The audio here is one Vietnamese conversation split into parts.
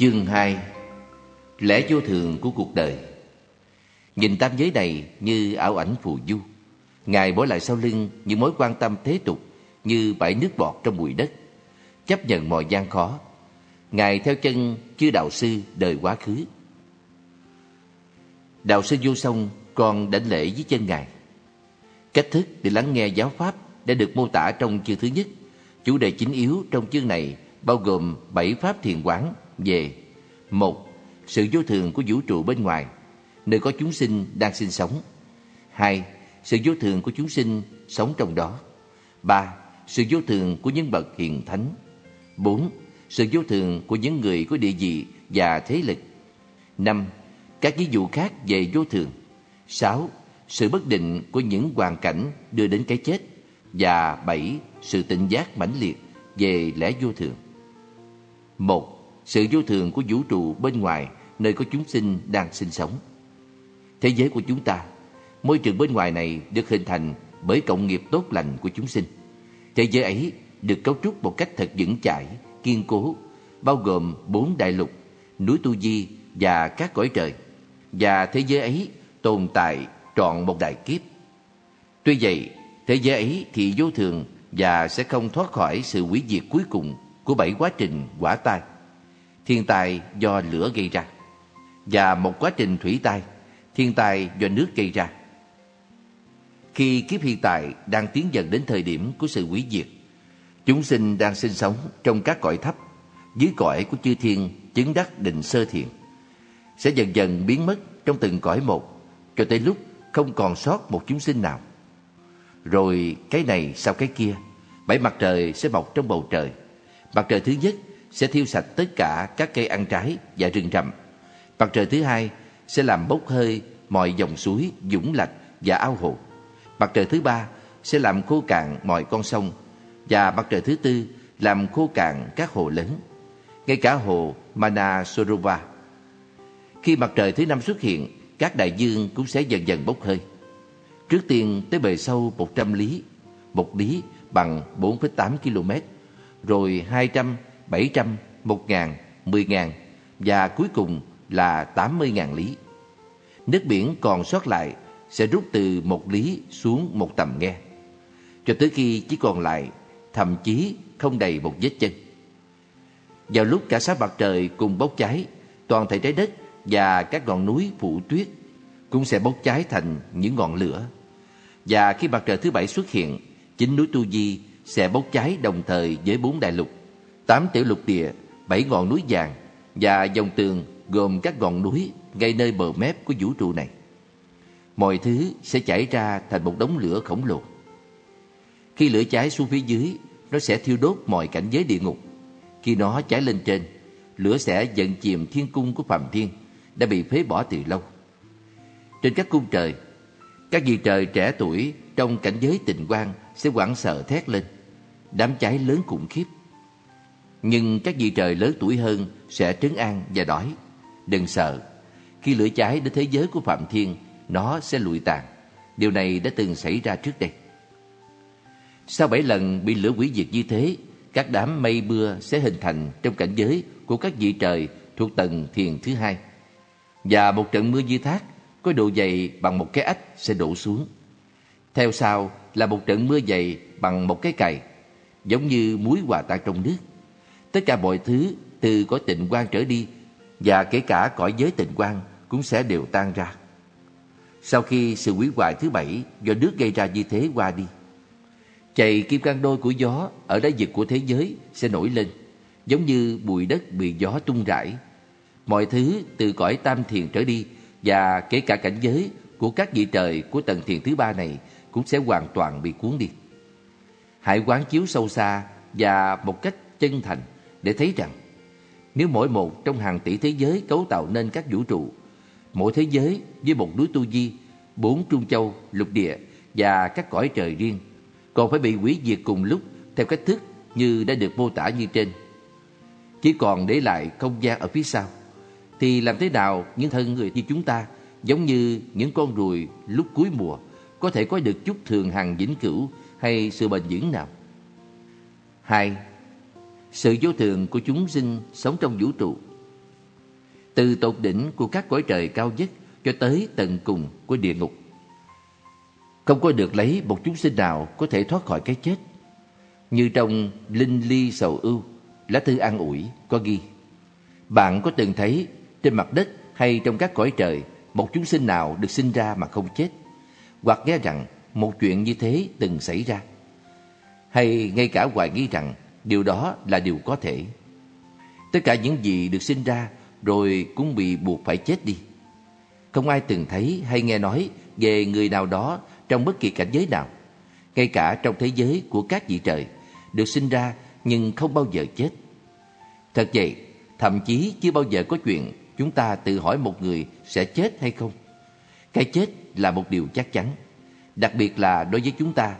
Chương 2 Lẽ vô thường của cuộc đời. Nhìn tam giới này như ảo ảnh phù du, Ngài bỏ lại sau lưng những mối quan tâm thế tục Như bãi nước bọt trong bụi đất, Chấp nhận mọi gian khó. Ngài theo chân chư đạo sư đời quá khứ. Đạo sư vô song còn đảnh lễ với chân Ngài. Cách thức để lắng nghe giáo pháp đã được mô tả trong chương thứ nhất. Chủ đề chính yếu trong chương này bao gồm bảy pháp thiền quán về một Sự vô thường của vũ trụ bên ngoài, nơi có chúng sinh đang sinh sống. hai Sự vô thường của chúng sinh sống trong đó. ba Sự vô thường của những bậc hiền thánh. bốn Sự vô thường của những người có địa vị và thế lực. năm Các ví dụ khác về vô thường. sáu Sự bất định của những hoàn cảnh đưa đến cái chết. Và bảy Sự tỉnh giác mãnh liệt về lẽ vô thường. một sự vô thường của vũ trụ bên ngoài nơi có chúng sinh đang sinh sống. Thế giới của chúng ta, môi trường bên ngoài này được hình thành bởi cộng nghiệp tốt lành của chúng sinh. Thế giới ấy được cấu trúc một cách thật vững chãi, kiên cố, bao gồm bốn đại lục, núi Tu Di và các cõi trời. Và thế giới ấy tồn tại trọn một đại kiếp. Tuy vậy, thế giới ấy thì vô thường và sẽ không thoát khỏi sự hủy diệt cuối cùng của bảy quá trình quả tai thiên tai do lửa gây ra và một quá trình thủy tai, thiên tai do nước gây ra. Khi kiếp hiện tại đang tiến dần đến thời điểm của sự hủy diệt, chúng sinh đang sinh sống trong các cõi thấp, dưới cõi của chư thiên chứng đắc định sơ thiện, sẽ dần dần biến mất trong từng cõi một, cho tới lúc không còn sót một chúng sinh nào. Rồi cái này sau cái kia, bảy mặt trời sẽ mọc trong bầu trời. Mặt trời thứ nhất sẽ thiêu sạch tất cả các cây ăn trái và rừng rậm. Mặt trời thứ hai sẽ làm bốc hơi mọi dòng suối, dũng lạch và ao hồ. Mặt trời thứ ba sẽ làm khô cạn mọi con sông và mặt trời thứ tư làm khô cạn các hồ lớn, ngay cả hồ Manasorova. Khi mặt trời thứ năm xuất hiện, các đại dương cũng sẽ dần dần bốc hơi. Trước tiên tới bề sâu 100 lý, một lý bằng 4,8 km, rồi 200 700, 1.000, 10.000 và cuối cùng là 80.000 lý. Nước biển còn sót lại sẽ rút từ một lý xuống một tầm nghe, cho tới khi chỉ còn lại thậm chí không đầy một vết chân. Vào lúc cả sáu mặt trời cùng bốc cháy, toàn thể trái đất và các ngọn núi phủ tuyết cũng sẽ bốc cháy thành những ngọn lửa. Và khi mặt trời thứ bảy xuất hiện, chính núi Tu Di sẽ bốc cháy đồng thời với bốn đại lục tám tiểu lục địa, bảy ngọn núi vàng và dòng tường gồm các ngọn núi ngay nơi bờ mép của vũ trụ này. Mọi thứ sẽ chảy ra thành một đống lửa khổng lồ. Khi lửa cháy xuống phía dưới, nó sẽ thiêu đốt mọi cảnh giới địa ngục. Khi nó cháy lên trên, lửa sẽ dần chìm thiên cung của Phạm Thiên đã bị phế bỏ từ lâu. Trên các cung trời, các vị trời trẻ tuổi trong cảnh giới tình quang sẽ hoảng sợ thét lên. Đám cháy lớn khủng khiếp nhưng các vị trời lớn tuổi hơn sẽ trấn an và đói. Đừng sợ, khi lửa cháy đến thế giới của Phạm Thiên, nó sẽ lụi tàn. Điều này đã từng xảy ra trước đây. Sau bảy lần bị lửa hủy diệt như thế, các đám mây mưa sẽ hình thành trong cảnh giới của các vị trời thuộc tầng thiền thứ hai. Và một trận mưa như thác có độ dày bằng một cái ách sẽ đổ xuống. Theo sau là một trận mưa dày bằng một cái cày, giống như muối hòa tan trong nước. Tất cả mọi thứ từ cõi tịnh quan trở đi và kể cả cõi giới tịnh quan cũng sẽ đều tan ra. Sau khi sự hủy hoại thứ bảy do nước gây ra như thế qua đi, chày kim cang đôi của gió ở đáy vực của thế giới sẽ nổi lên, giống như bụi đất bị gió tung rải. Mọi thứ từ cõi tam thiền trở đi và kể cả cảnh giới của các vị trời của tầng thiền thứ ba này cũng sẽ hoàn toàn bị cuốn đi. Hãy quán chiếu sâu xa và một cách chân thành để thấy rằng nếu mỗi một trong hàng tỷ thế giới cấu tạo nên các vũ trụ, mỗi thế giới với một núi tu di, bốn trung châu, lục địa và các cõi trời riêng, còn phải bị hủy diệt cùng lúc theo cách thức như đã được mô tả như trên. Chỉ còn để lại không gian ở phía sau, thì làm thế nào những thân người như chúng ta, giống như những con ruồi lúc cuối mùa, có thể có được chút thường hằng vĩnh cửu hay sự bền vững nào? Hai, sự vô thường của chúng sinh sống trong vũ trụ. từ tột đỉnh của các cõi trời cao nhất cho tới tận cùng của địa ngục. Không có được lấy một chúng sinh nào có thể thoát khỏi cái chết. Như trong Linh Ly Sầu Ưu, lá thư an ủi có ghi. Bạn có từng thấy trên mặt đất hay trong các cõi trời một chúng sinh nào được sinh ra mà không chết? Hoặc nghe rằng một chuyện như thế từng xảy ra? Hay ngay cả hoài nghi rằng điều đó là điều có thể? Tất cả những gì được sinh ra rồi cũng bị buộc phải chết đi. Không ai từng thấy hay nghe nói về người nào đó trong bất kỳ cảnh giới nào, ngay cả trong thế giới của các vị trời, được sinh ra nhưng không bao giờ chết. Thật vậy, thậm chí chưa bao giờ có chuyện chúng ta tự hỏi một người sẽ chết hay không. Cái chết là một điều chắc chắn, đặc biệt là đối với chúng ta,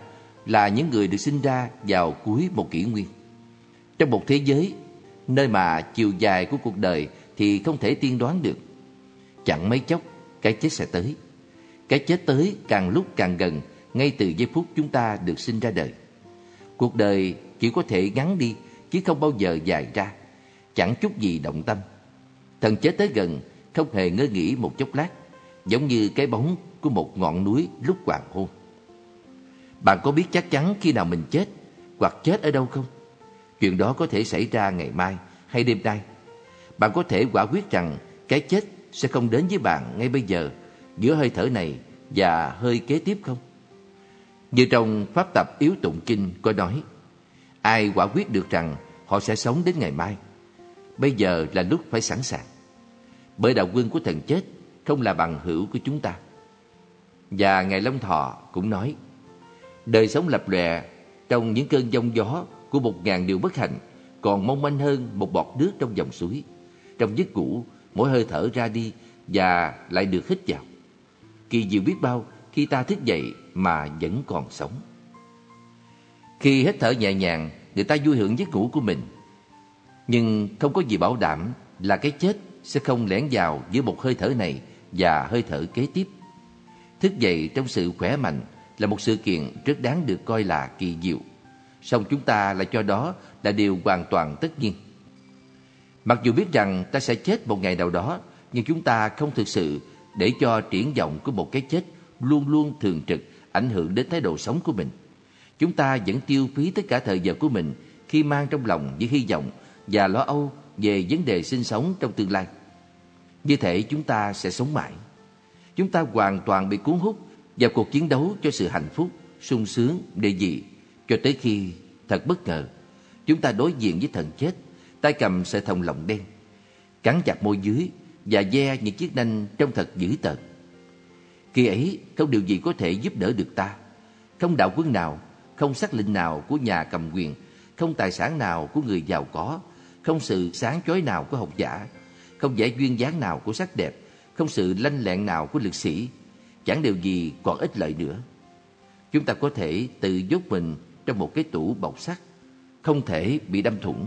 là những người được sinh ra vào cuối một kỷ nguyên. Trong một thế giới, nơi mà chiều dài của cuộc đời thì không thể tiên đoán được. Chẳng mấy chốc, cái chết sẽ tới. Cái chết tới càng lúc càng gần ngay từ giây phút chúng ta được sinh ra đời. Cuộc đời chỉ có thể ngắn đi chứ không bao giờ dài ra, chẳng chút gì động tâm. Thần chết tới gần không hề ngơ nghĩ một chốc lát, giống như cái bóng của một ngọn núi lúc hoàng hôn. Bạn có biết chắc chắn khi nào mình chết hoặc chết ở đâu không? Chuyện đó có thể xảy ra ngày mai hay đêm nay. Bạn có thể quả quyết rằng cái chết sẽ không đến với bạn ngay bây giờ giữa hơi thở này và hơi kế tiếp không? Như trong pháp tập yếu tụng kinh có nói, ai quả quyết được rằng họ sẽ sống đến ngày mai, bây giờ là lúc phải sẵn sàng. Bởi đạo quân của thần chết không là bằng hữu của chúng ta. Và Ngài Long Thọ cũng nói, đời sống lập lòe trong những cơn giông gió của một ngàn điều bất hạnh còn mong manh hơn một bọt nước trong dòng suối. Trong giấc ngủ, mỗi hơi thở ra đi và lại được hít vào. Kỳ diệu biết bao khi ta thức dậy mà vẫn còn sống. Khi hít thở nhẹ nhàng, người ta vui hưởng giấc ngủ của mình. Nhưng không có gì bảo đảm là cái chết sẽ không lẻn vào giữa một hơi thở này và hơi thở kế tiếp. Thức dậy trong sự khỏe mạnh là một sự kiện rất đáng được coi là kỳ diệu. Song chúng ta lại cho đó là điều hoàn toàn tất nhiên. Mặc dù biết rằng ta sẽ chết một ngày nào đó, nhưng chúng ta không thực sự để cho triển vọng của một cái chết luôn luôn thường trực ảnh hưởng đến thái độ sống của mình. Chúng ta vẫn tiêu phí tất cả thời giờ của mình khi mang trong lòng những hy vọng và lo âu về vấn đề sinh sống trong tương lai. Như thể chúng ta sẽ sống mãi. Chúng ta hoàn toàn bị cuốn hút vào cuộc chiến đấu cho sự hạnh phúc, sung sướng, đề dị cho tới khi thật bất ngờ chúng ta đối diện với thần chết, tay cầm sợi thòng lọng đen, cắn chặt môi dưới và ve những chiếc nanh trông thật dữ tợn. Khi ấy không điều gì có thể giúp đỡ được ta, không đạo quân nào, không sắc lệnh nào của nhà cầm quyền, không tài sản nào của người giàu có, không sự sáng chói nào của học giả, không vẻ duyên dáng nào của sắc đẹp, không sự lanh lẹn nào của lực sĩ, chẳng điều gì còn ích lợi nữa. Chúng ta có thể tự dốt mình trong một cái tủ bọc sắt, không thể bị đâm thủng.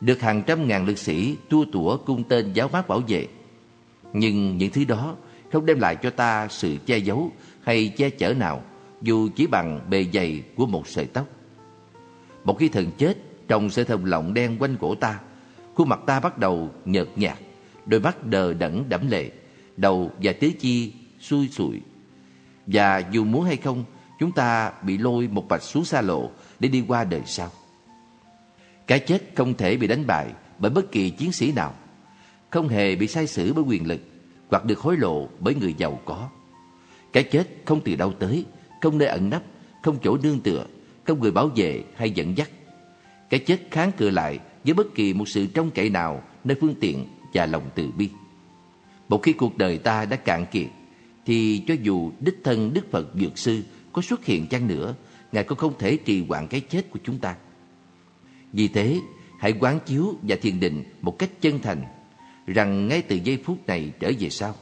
Được hàng trăm ngàn lực sĩ tua tủa cung tên giáo mát bảo vệ. Nhưng những thứ đó không đem lại cho ta sự che giấu hay che chở nào dù chỉ bằng bề dày của một sợi tóc. Một khi thần chết trong sợi thòng lọng đen quanh cổ ta, khuôn mặt ta bắt đầu nhợt nhạt, đôi mắt đờ đẫn đẫm lệ, đầu và tứ chi xuôi xụi. Và dù muốn hay không, chúng ta bị lôi một bạch xuống xa lộ để đi qua đời sau. Cái chết không thể bị đánh bại bởi bất kỳ chiến sĩ nào, không hề bị sai xử bởi quyền lực hoặc được hối lộ bởi người giàu có. Cái chết không từ đâu tới, không nơi ẩn nấp, không chỗ nương tựa, không người bảo vệ hay dẫn dắt. Cái chết kháng cự lại với bất kỳ một sự trông cậy nào nơi phương tiện và lòng từ bi. Một khi cuộc đời ta đã cạn kiệt, thì cho dù đích thân Đức Phật Dược Sư có xuất hiện chăng nữa, Ngài cũng không thể trì hoãn cái chết của chúng ta. Vì thế, hãy quán chiếu và thiền định một cách chân thành rằng ngay từ giây phút này trở về sau.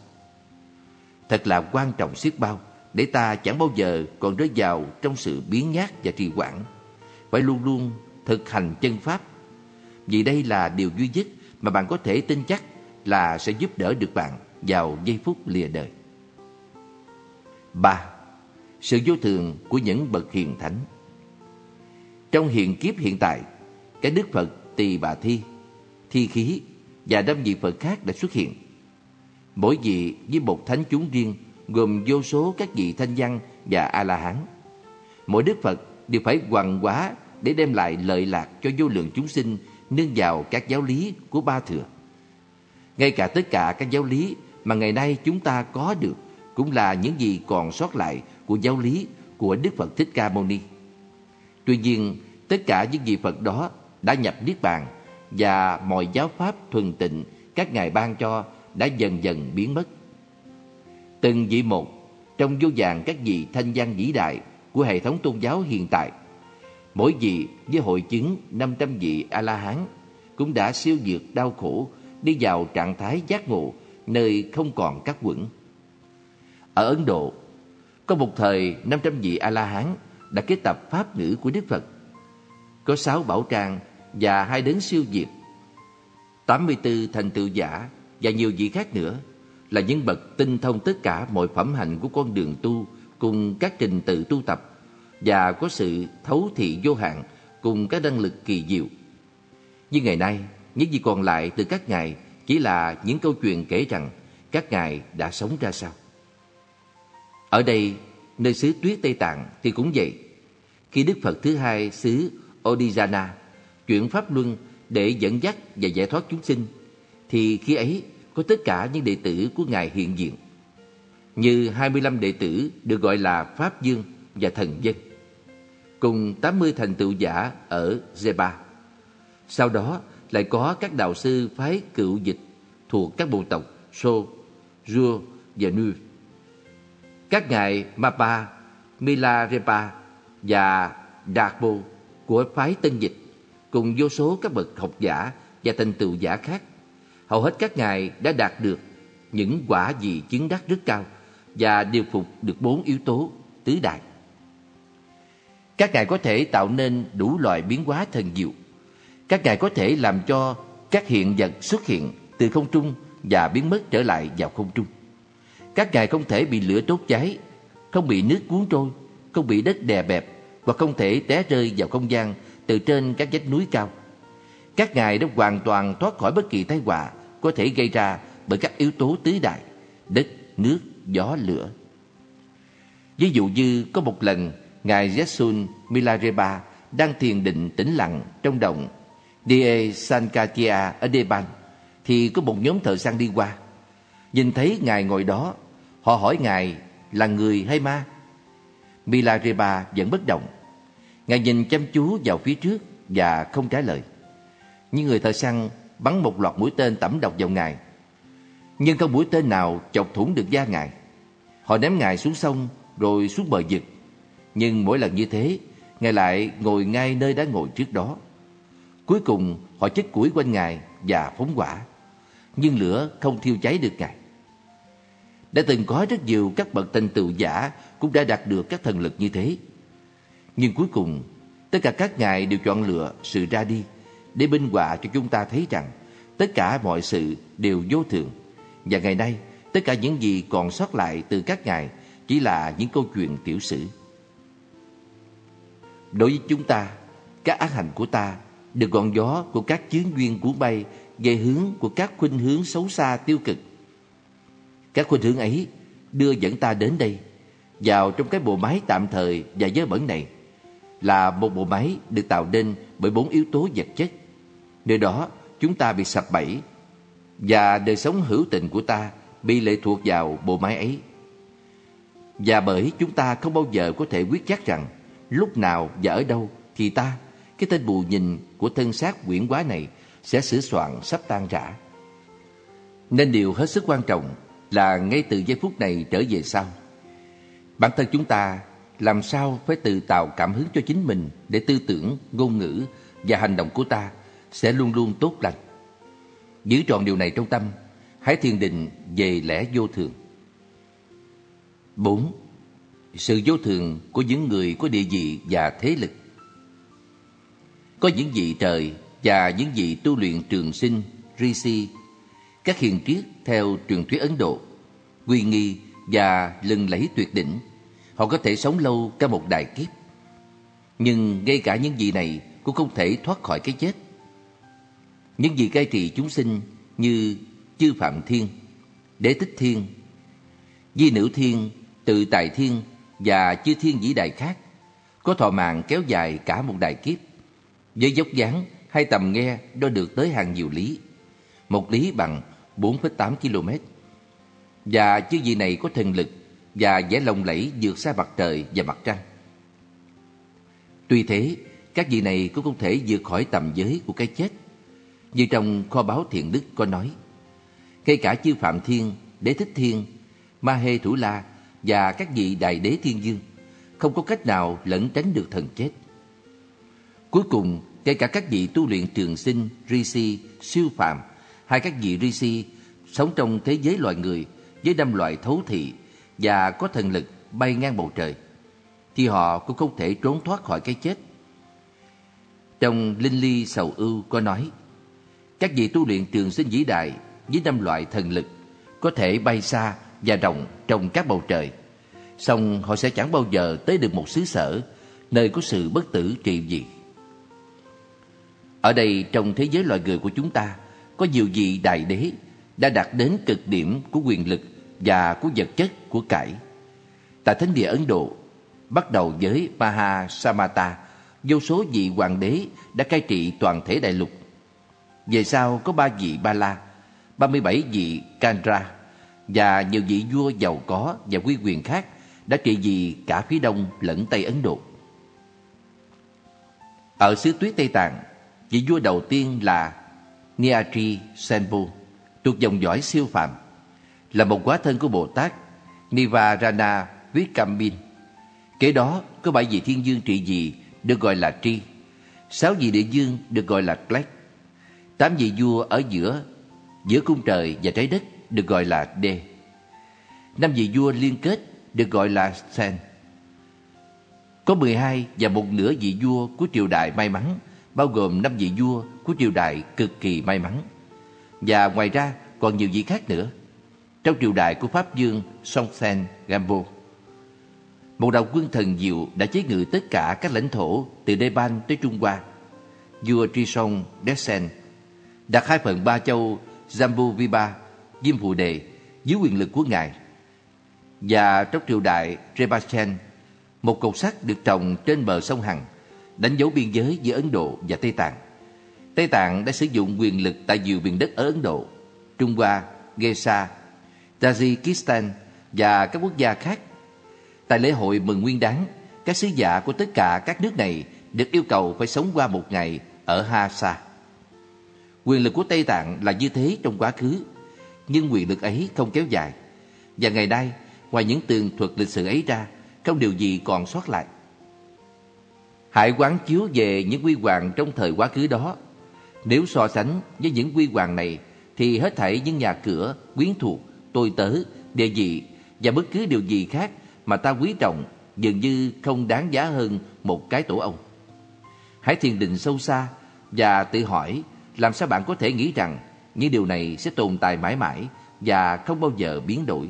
Thật là quan trọng xiết bao để ta chẳng bao giờ còn rơi vào trong sự biến nhát và trì hoãn. Phải luôn luôn thực hành chân pháp. Vì đây là điều duy nhất mà bạn có thể tin chắc là sẽ giúp đỡ được bạn vào giây phút lìa đời. 3. Sự vô thường của những bậc hiền thánh Trong hiện kiếp hiện tại, cái Đức Phật Tỳ Bà Thi, Thi Khí và năm vị Phật khác đã xuất hiện. Mỗi vị với một thánh chúng riêng gồm vô số các vị thanh văn và A-la-hán. Mỗi Đức Phật đều phải hoàng hóa để đem lại lợi lạc cho vô lượng chúng sinh nương vào các giáo lý của Ba Thừa. Ngay cả tất cả các giáo lý mà ngày nay chúng ta có được cũng là những gì còn sót lại của giáo lý của Đức Phật Thích Ca Mâu Ni. Tuy nhiên, tất cả những vị Phật đó đã nhập Niết Bàn và mọi giáo pháp thuần tịnh các ngài ban cho đã dần dần biến mất. Từng vị một trong vô vàng các vị thanh văn vĩ đại của hệ thống tôn giáo hiện tại, mỗi vị với hội chứng 500 vị A-la-hán cũng đã siêu vượt đau khổ đi vào trạng thái giác ngộ nơi không còn các quẩn. Ở Ấn Độ, có một thời 500 vị A-la-hán đã kết tập pháp ngữ của Đức Phật. Có sáu bảo trang và hai đấng siêu diệt, 84 thành tựu giả và nhiều vị khác nữa là những bậc tinh thông tất cả mọi phẩm hạnh của con đường tu cùng các trình tự tu tập và có sự thấu thị vô hạn cùng các năng lực kỳ diệu. Nhưng ngày nay, những gì còn lại từ các ngài chỉ là những câu chuyện kể rằng các ngài đã sống ra sao. Ở đây, nơi xứ tuyết Tây Tạng thì cũng vậy. Khi Đức Phật thứ hai xứ Odijana chuyển pháp luân để dẫn dắt và giải thoát chúng sinh, thì khi ấy có tất cả những đệ tử của Ngài hiện diện. Như 25 đệ tử được gọi là Pháp Dương và Thần Dân, cùng 80 thành tựu giả ở Zeba. Sau đó lại có các đạo sư phái cựu dịch thuộc các bộ tộc So, Rua và Nu. Các ngài Mapa, Milarepa và Darbo của phái Tân Dịch cùng vô số các bậc học giả và thành tựu giả khác. Hầu hết các ngài đã đạt được những quả vị chứng đắc rất cao và điều phục được bốn yếu tố tứ đại. Các ngài có thể tạo nên đủ loại biến hóa thần diệu. Các ngài có thể làm cho các hiện vật xuất hiện từ không trung và biến mất trở lại vào không trung. Các ngài không thể bị lửa đốt cháy, không bị nước cuốn trôi, không bị đất đè bẹp và không thể té rơi vào không gian từ trên các vách núi cao. Các ngài đã hoàn toàn thoát khỏi bất kỳ tai họa có thể gây ra bởi các yếu tố tứ đại, đất, nước, gió, lửa. Ví dụ như có một lần, Ngài Yesun Milarepa đang thiền định tĩnh lặng trong động Die Sankatia ở Deban, thì có một nhóm thợ săn đi qua. Nhìn thấy Ngài ngồi đó, họ hỏi Ngài là người hay ma? Milarepa vẫn bất động. Ngài nhìn chăm chú vào phía trước và không trả lời. Những người thợ săn bắn một loạt mũi tên tẩm độc vào Ngài. Nhưng không mũi tên nào chọc thủng được da Ngài. Họ ném Ngài xuống sông rồi xuống bờ vực. Nhưng mỗi lần như thế, Ngài lại ngồi ngay nơi đã ngồi trước đó. Cuối cùng họ chất củi quanh Ngài và phóng hỏa. Nhưng lửa không thiêu cháy được Ngài. Đã từng có rất nhiều các bậc thành tựu giả cũng đã đạt được các thần lực như thế. Nhưng cuối cùng, tất cả các ngài đều chọn lựa sự ra đi để minh họa cho chúng ta thấy rằng tất cả mọi sự đều vô thường. Và ngày nay, tất cả những gì còn sót lại từ các ngài chỉ là những câu chuyện tiểu sử. Đối với chúng ta, các ác hành của ta được gọn gió của các chướng duyên cuốn bay về hướng của các khuynh hướng xấu xa tiêu cực. Các khuynh hướng ấy đưa dẫn ta đến đây, vào trong cái bộ máy tạm thời và dơ bẩn này, là một bộ máy được tạo nên bởi bốn yếu tố vật chất. Nơi đó chúng ta bị sập bẫy và đời sống hữu tình của ta bị lệ thuộc vào bộ máy ấy. Và bởi chúng ta không bao giờ có thể quyết chắc rằng lúc nào và ở đâu thì ta, cái tên bù nhìn của thân xác quyển quá này sẽ sửa soạn sắp tan rã. Nên điều hết sức quan trọng là ngay từ giây phút này trở về sau. Bản thân chúng ta làm sao phải tự tạo cảm hứng cho chính mình để tư tưởng, ngôn ngữ và hành động của ta sẽ luôn luôn tốt lành. Giữ trọn điều này trong tâm, hãy thiền định về lẽ vô thường. 4. Sự vô thường của những người có địa vị và thế lực Có những vị trời và những vị tu luyện trường sinh, Rishi, các hiền triết theo truyền thuyết Ấn Độ, quy nghi và lừng lẫy tuyệt đỉnh Họ có thể sống lâu cả một đại kiếp Nhưng ngay cả những vị này Cũng không thể thoát khỏi cái chết Những vị cai trị chúng sinh như Chư Phạm Thiên, Đế Tích Thiên, Di Nữ Thiên, Tự Tài Thiên và chư thiên vĩ đại khác có thọ mạng kéo dài cả một đại kiếp. Với dốc dáng hay tầm nghe đo được tới hàng nhiều lý. Một lý bằng 4,8 km. Và chư vị này có thần lực và vẻ lồng lẫy vượt xa mặt trời và mặt trăng. Tuy thế, các vị này cũng không thể vượt khỏi tầm giới của cái chết. Như trong kho báo thiện đức có nói, kể cả chư Phạm Thiên, Đế Thích Thiên, Ma Hê Thủ La và các vị đại đế thiên dương không có cách nào lẫn tránh được thần chết. Cuối cùng, kể cả các vị tu luyện trường sinh, rishi, siêu phàm hai các vị rishi sống trong thế giới loài người với năm loại thấu thị và có thần lực bay ngang bầu trời, thì họ cũng không thể trốn thoát khỏi cái chết. Trong Linh Ly Sầu Ưu có nói, các vị tu luyện trường sinh vĩ đại với năm loại thần lực có thể bay xa và rộng trong các bầu trời. Xong họ sẽ chẳng bao giờ tới được một xứ sở nơi có sự bất tử trị gì. Ở đây trong thế giới loài người của chúng ta có nhiều vị đại đế đã đạt đến cực điểm của quyền lực và của vật chất của cải. Tại thánh địa Ấn Độ, bắt đầu với Maha Samata, vô số vị hoàng đế đã cai trị toàn thể đại lục. Về sau có ba vị Ba La, 37 vị Kandra và nhiều vị vua giàu có và quy quyền khác đã trị vì cả phía đông lẫn Tây Ấn Độ. Ở xứ tuyết Tây Tạng, vị vua đầu tiên là Niatri Senpu, thuộc dòng dõi siêu phàm, là một quá thân của Bồ Tát Nivarana Vikamin. Kế đó có bảy vị thiên dương trị vì được gọi là Tri, sáu vị địa dương được gọi là Klek, tám vị vua ở giữa giữa cung trời và trái đất được gọi là đê, Năm vị vua liên kết được gọi là Sen. Có 12 và một nửa vị vua của triều đại may mắn, bao gồm năm vị vua của triều đại cực kỳ may mắn. Và ngoài ra còn nhiều vị khác nữa. Trong triều đại của Pháp Dương Songtsen gambo, một đạo quân thần diệu đã chế ngự tất cả các lãnh thổ từ Nepal tới Trung Hoa. Vua Trison Desen đặt hai phần ba châu Jambu Vipa, Diêm Phụ Đề dưới quyền lực của ngài và trong triều đại Rebachen, một cột sắt được trồng trên bờ sông Hằng, đánh dấu biên giới giữa Ấn Độ và Tây Tạng. Tây Tạng đã sử dụng quyền lực tại nhiều miền đất ở Ấn Độ, Trung Hoa, Gesa, Tajikistan và các quốc gia khác. Tại lễ hội mừng nguyên đáng, các sứ giả của tất cả các nước này được yêu cầu phải sống qua một ngày ở Hasa. Quyền lực của Tây Tạng là như thế trong quá khứ, nhưng quyền lực ấy không kéo dài. Và ngày nay, Ngoài những tường thuật lịch sử ấy ra, không điều gì còn sót lại. Hãy quán chiếu về những quy hoàng trong thời quá khứ đó. Nếu so sánh với những quy hoàng này, thì hết thảy những nhà cửa, quyến thuộc, tôi tớ, địa vị và bất cứ điều gì khác mà ta quý trọng dường như không đáng giá hơn một cái tổ ông. Hãy thiền định sâu xa và tự hỏi làm sao bạn có thể nghĩ rằng những điều này sẽ tồn tại mãi mãi và không bao giờ biến đổi.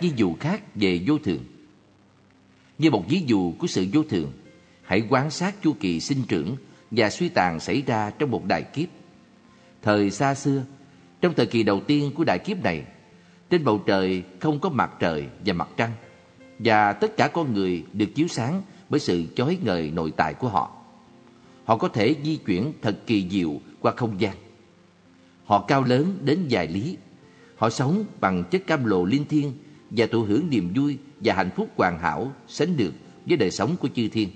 Các ví dụ khác về vô thường. Như một ví dụ của sự vô thường Hãy quan sát chu kỳ sinh trưởng và suy tàn xảy ra trong một đại kiếp. Thời xa xưa, trong thời kỳ đầu tiên của đại kiếp này Trên bầu trời không có mặt trời và mặt trăng Và tất cả con người được chiếu sáng bởi sự chói ngời nội tại của họ. Họ có thể di chuyển thật kỳ diệu qua không gian. Họ cao lớn đến vài lý. Họ sống bằng chất cam lộ linh thiêng và thụ hưởng niềm vui và hạnh phúc hoàn hảo sánh được với đời sống của chư thiên.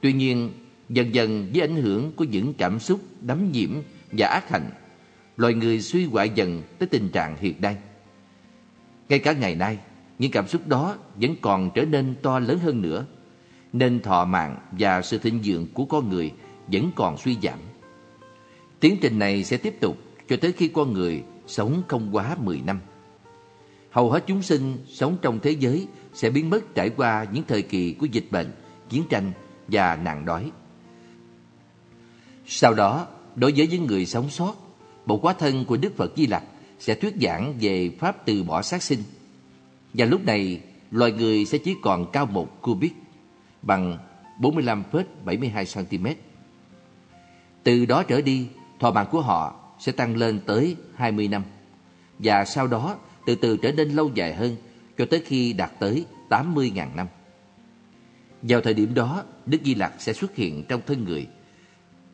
Tuy nhiên, dần dần với ảnh hưởng của những cảm xúc đắm nhiễm và ác hạnh, loài người suy hoại dần tới tình trạng hiện nay. Ngay cả ngày nay, những cảm xúc đó vẫn còn trở nên to lớn hơn nữa, nên thọ mạng và sự thịnh vượng của con người vẫn còn suy giảm. Tiến trình này sẽ tiếp tục cho tới khi con người sống không quá 10 năm. Hầu hết chúng sinh sống trong thế giới sẽ biến mất trải qua những thời kỳ của dịch bệnh, chiến tranh và nạn đói. Sau đó, đối với những người sống sót, bộ quá thân của Đức Phật Di Lặc sẽ thuyết giảng về pháp từ bỏ sát sinh. Và lúc này, loài người sẽ chỉ còn cao một cubit bằng 45,72 cm. Từ đó trở đi, thọ mạng của họ sẽ tăng lên tới 20 năm và sau đó từ từ trở nên lâu dài hơn cho tới khi đạt tới 80.000 năm. Vào thời điểm đó, Đức Di Lặc sẽ xuất hiện trong thân người,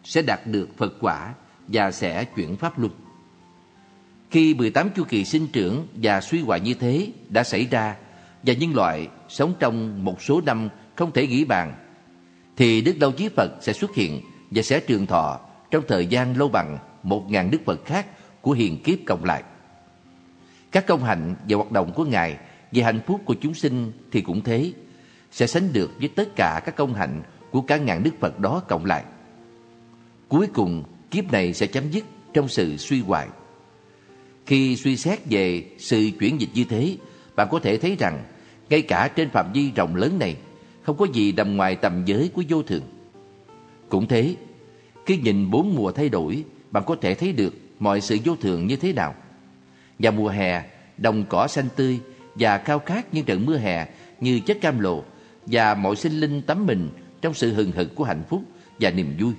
sẽ đạt được Phật quả và sẽ chuyển pháp luân. Khi 18 chu kỳ sinh trưởng và suy hoại như thế đã xảy ra và nhân loại sống trong một số năm không thể nghĩ bàn, thì Đức Lâu Chí Phật sẽ xuất hiện và sẽ trường thọ trong thời gian lâu bằng một ngàn Đức Phật khác của hiền kiếp cộng lại. Các công hạnh và hoạt động của Ngài về hạnh phúc của chúng sinh thì cũng thế, sẽ sánh được với tất cả các công hạnh của cả ngàn Đức Phật đó cộng lại. Cuối cùng, kiếp này sẽ chấm dứt trong sự suy hoại. Khi suy xét về sự chuyển dịch như thế, bạn có thể thấy rằng ngay cả trên phạm vi rộng lớn này, không có gì nằm ngoài tầm giới của vô thường. Cũng thế, khi nhìn bốn mùa thay đổi, bạn có thể thấy được mọi sự vô thường như thế nào và mùa hè, đồng cỏ xanh tươi và khao khát những trận mưa hè như chất cam lộ và mọi sinh linh tắm mình trong sự hừng hực của hạnh phúc và niềm vui.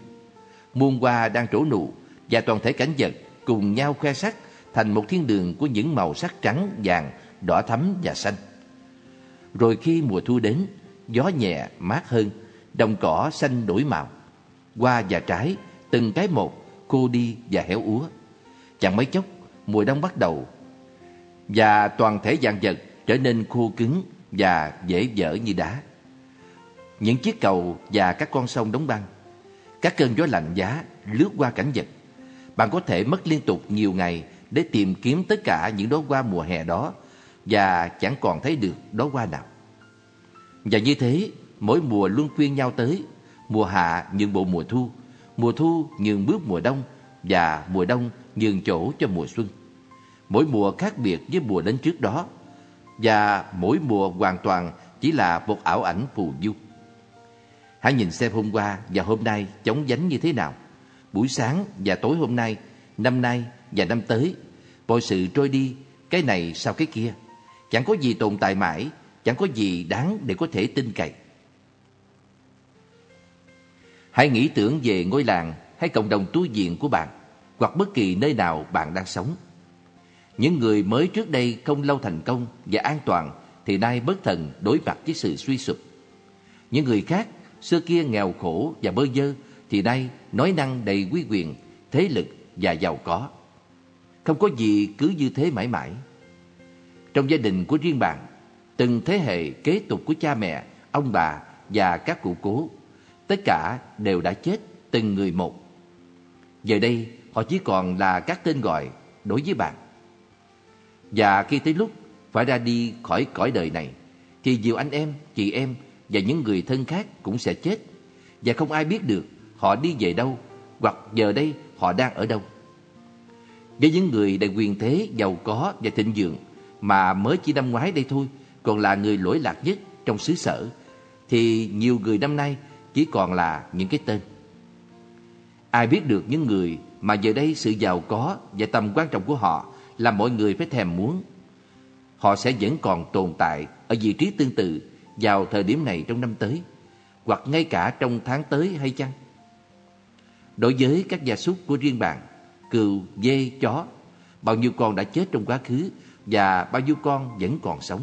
Muôn hoa đang trổ nụ và toàn thể cảnh vật cùng nhau khoe sắc thành một thiên đường của những màu sắc trắng, vàng, đỏ thắm và xanh. Rồi khi mùa thu đến, gió nhẹ, mát hơn, đồng cỏ xanh đổi màu. Hoa và trái, từng cái một, khô đi và héo úa. Chẳng mấy chốc, mùa đông bắt đầu và toàn thể dạng vật trở nên khô cứng và dễ dở như đá. Những chiếc cầu và các con sông đóng băng, các cơn gió lạnh giá lướt qua cảnh vật. Bạn có thể mất liên tục nhiều ngày để tìm kiếm tất cả những đóa hoa mùa hè đó và chẳng còn thấy được đóa hoa nào. Và như thế, mỗi mùa luôn khuyên nhau tới, mùa hạ nhường bộ mùa thu, mùa thu nhường bước mùa đông và mùa đông nhường chỗ cho mùa xuân. Mỗi mùa khác biệt với mùa đến trước đó và mỗi mùa hoàn toàn chỉ là một ảo ảnh phù du. Hãy nhìn xem hôm qua và hôm nay chống dánh như thế nào. Buổi sáng và tối hôm nay, năm nay và năm tới, mọi sự trôi đi, cái này sau cái kia. Chẳng có gì tồn tại mãi, chẳng có gì đáng để có thể tin cậy. Hãy nghĩ tưởng về ngôi làng hay cộng đồng tu viện của bạn hoặc bất kỳ nơi nào bạn đang sống. Những người mới trước đây không lâu thành công và an toàn thì nay bất thần đối mặt với sự suy sụp. Những người khác xưa kia nghèo khổ và bơ vơ thì nay nói năng đầy quý quyền, thế lực và giàu có. Không có gì cứ như thế mãi mãi. Trong gia đình của riêng bạn, từng thế hệ kế tục của cha mẹ, ông bà và các cụ cố, tất cả đều đã chết từng người một. Giờ đây, họ chỉ còn là các tên gọi đối với bạn. Và khi tới lúc phải ra đi khỏi cõi đời này, thì nhiều anh em, chị em và những người thân khác cũng sẽ chết. Và không ai biết được họ đi về đâu hoặc giờ đây họ đang ở đâu. Với những người đầy quyền thế, giàu có và thịnh vượng mà mới chỉ năm ngoái đây thôi còn là người lỗi lạc nhất trong xứ sở thì nhiều người năm nay chỉ còn là những cái tên. Ai biết được những người mà giờ đây sự giàu có và tầm quan trọng của họ là mọi người phải thèm muốn. Họ sẽ vẫn còn tồn tại ở vị trí tương tự vào thời điểm này trong năm tới, hoặc ngay cả trong tháng tới hay chăng? Đối với các gia súc của riêng bạn, cừu, dê, chó, bao nhiêu con đã chết trong quá khứ và bao nhiêu con vẫn còn sống.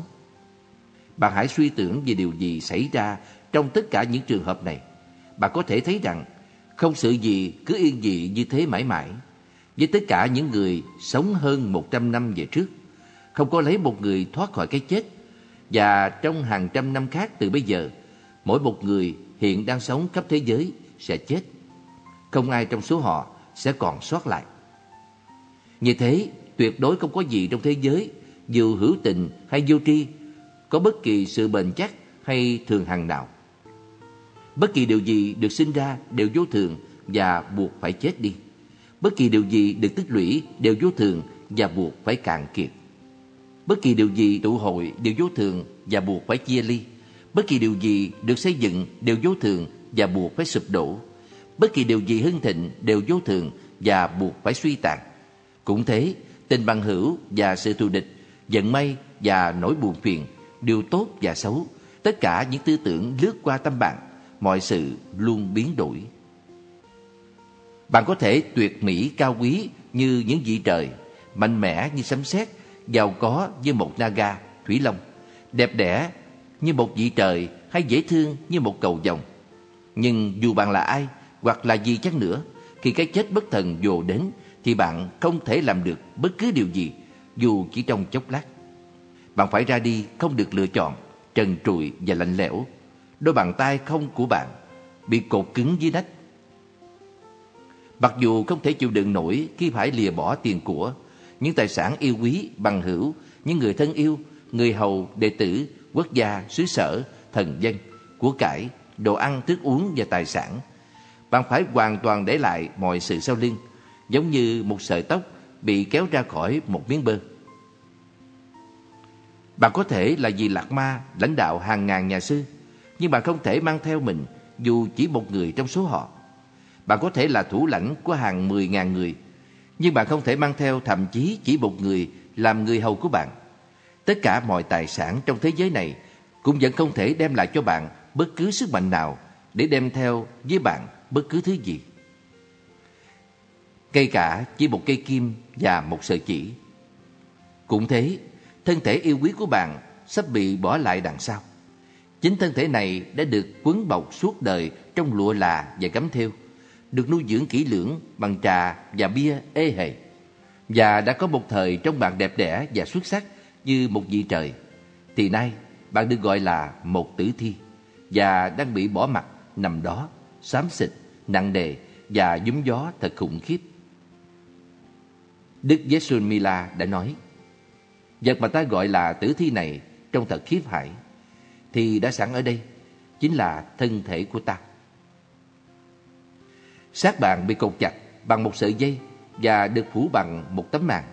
Bạn hãy suy tưởng về điều gì xảy ra trong tất cả những trường hợp này. Bạn có thể thấy rằng không sự gì cứ yên dị như thế mãi mãi. với tất cả những người sống hơn 100 năm về trước. Không có lấy một người thoát khỏi cái chết. Và trong hàng trăm năm khác từ bây giờ, mỗi một người hiện đang sống khắp thế giới sẽ chết. Không ai trong số họ sẽ còn sót lại. Như thế, tuyệt đối không có gì trong thế giới, dù hữu tình hay vô tri, có bất kỳ sự bền chắc hay thường hằng nào. Bất kỳ điều gì được sinh ra đều vô thường và buộc phải chết đi. Bất kỳ điều gì được tích lũy đều vô thường và buộc phải cạn kiệt. Bất kỳ điều gì tụ hội đều vô thường và buộc phải chia ly. Bất kỳ điều gì được xây dựng đều vô thường và buộc phải sụp đổ. Bất kỳ điều gì hưng thịnh đều vô thường và buộc phải suy tàn. Cũng thế, tình bằng hữu và sự thù địch, giận may và nỗi buồn phiền, điều tốt và xấu, tất cả những tư tưởng lướt qua tâm bạn, mọi sự luôn biến đổi. Bạn có thể tuyệt mỹ cao quý như những vị trời, mạnh mẽ như sấm sét, giàu có như một naga, thủy long, đẹp đẽ như một vị trời hay dễ thương như một cầu vồng. Nhưng dù bạn là ai hoặc là gì chăng nữa, khi cái chết bất thần dồ đến thì bạn không thể làm được bất cứ điều gì dù chỉ trong chốc lát. Bạn phải ra đi không được lựa chọn, trần trụi và lạnh lẽo. Đôi bàn tay không của bạn bị cột cứng dưới nách Mặc dù không thể chịu đựng nổi khi phải lìa bỏ tiền của, những tài sản yêu quý, bằng hữu, những người thân yêu, người hầu, đệ tử, quốc gia, xứ sở, thần dân, của cải, đồ ăn, thức uống và tài sản. Bạn phải hoàn toàn để lại mọi sự sau lưng, giống như một sợi tóc bị kéo ra khỏi một miếng bơ. Bạn có thể là vì lạc ma, lãnh đạo hàng ngàn nhà sư, nhưng bạn không thể mang theo mình dù chỉ một người trong số họ. Bạn có thể là thủ lãnh của hàng mười ngàn người, nhưng bạn không thể mang theo thậm chí chỉ một người làm người hầu của bạn. Tất cả mọi tài sản trong thế giới này cũng vẫn không thể đem lại cho bạn bất cứ sức mạnh nào để đem theo với bạn bất cứ thứ gì. Ngay cả chỉ một cây kim và một sợi chỉ. Cũng thế, thân thể yêu quý của bạn sắp bị bỏ lại đằng sau. Chính thân thể này đã được quấn bọc suốt đời trong lụa là và gấm thêu được nuôi dưỡng kỹ lưỡng bằng trà và bia ê hề. Và đã có một thời trong bạn đẹp đẽ và xuất sắc như một vị trời. Thì nay bạn được gọi là một tử thi và đang bị bỏ mặt nằm đó, xám xịt, nặng nề và dúm gió thật khủng khiếp. Đức giê Mila đã nói, vật mà ta gọi là tử thi này trông thật khiếp hại, thì đã sẵn ở đây, chính là thân thể của ta. Xác bạn bị cột chặt bằng một sợi dây và được phủ bằng một tấm màn,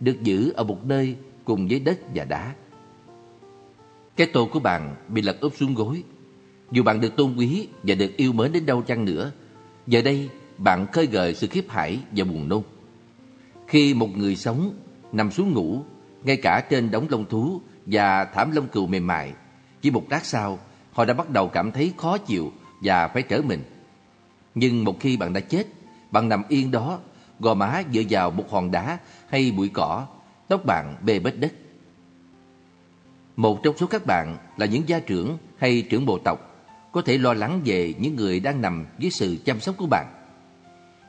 được giữ ở một nơi cùng với đất và đá. Cái tô của bạn bị lật úp xuống gối. Dù bạn được tôn quý và được yêu mến đến đâu chăng nữa, giờ đây bạn khơi gợi sự khiếp hãi và buồn nôn. Khi một người sống nằm xuống ngủ, ngay cả trên đống lông thú và thảm lông cừu mềm mại, chỉ một lát sau, họ đã bắt đầu cảm thấy khó chịu và phải trở mình. Nhưng một khi bạn đã chết, bạn nằm yên đó, gò má dựa vào một hòn đá hay bụi cỏ, tóc bạn bê bết đất. Một trong số các bạn là những gia trưởng hay trưởng bộ tộc có thể lo lắng về những người đang nằm dưới sự chăm sóc của bạn.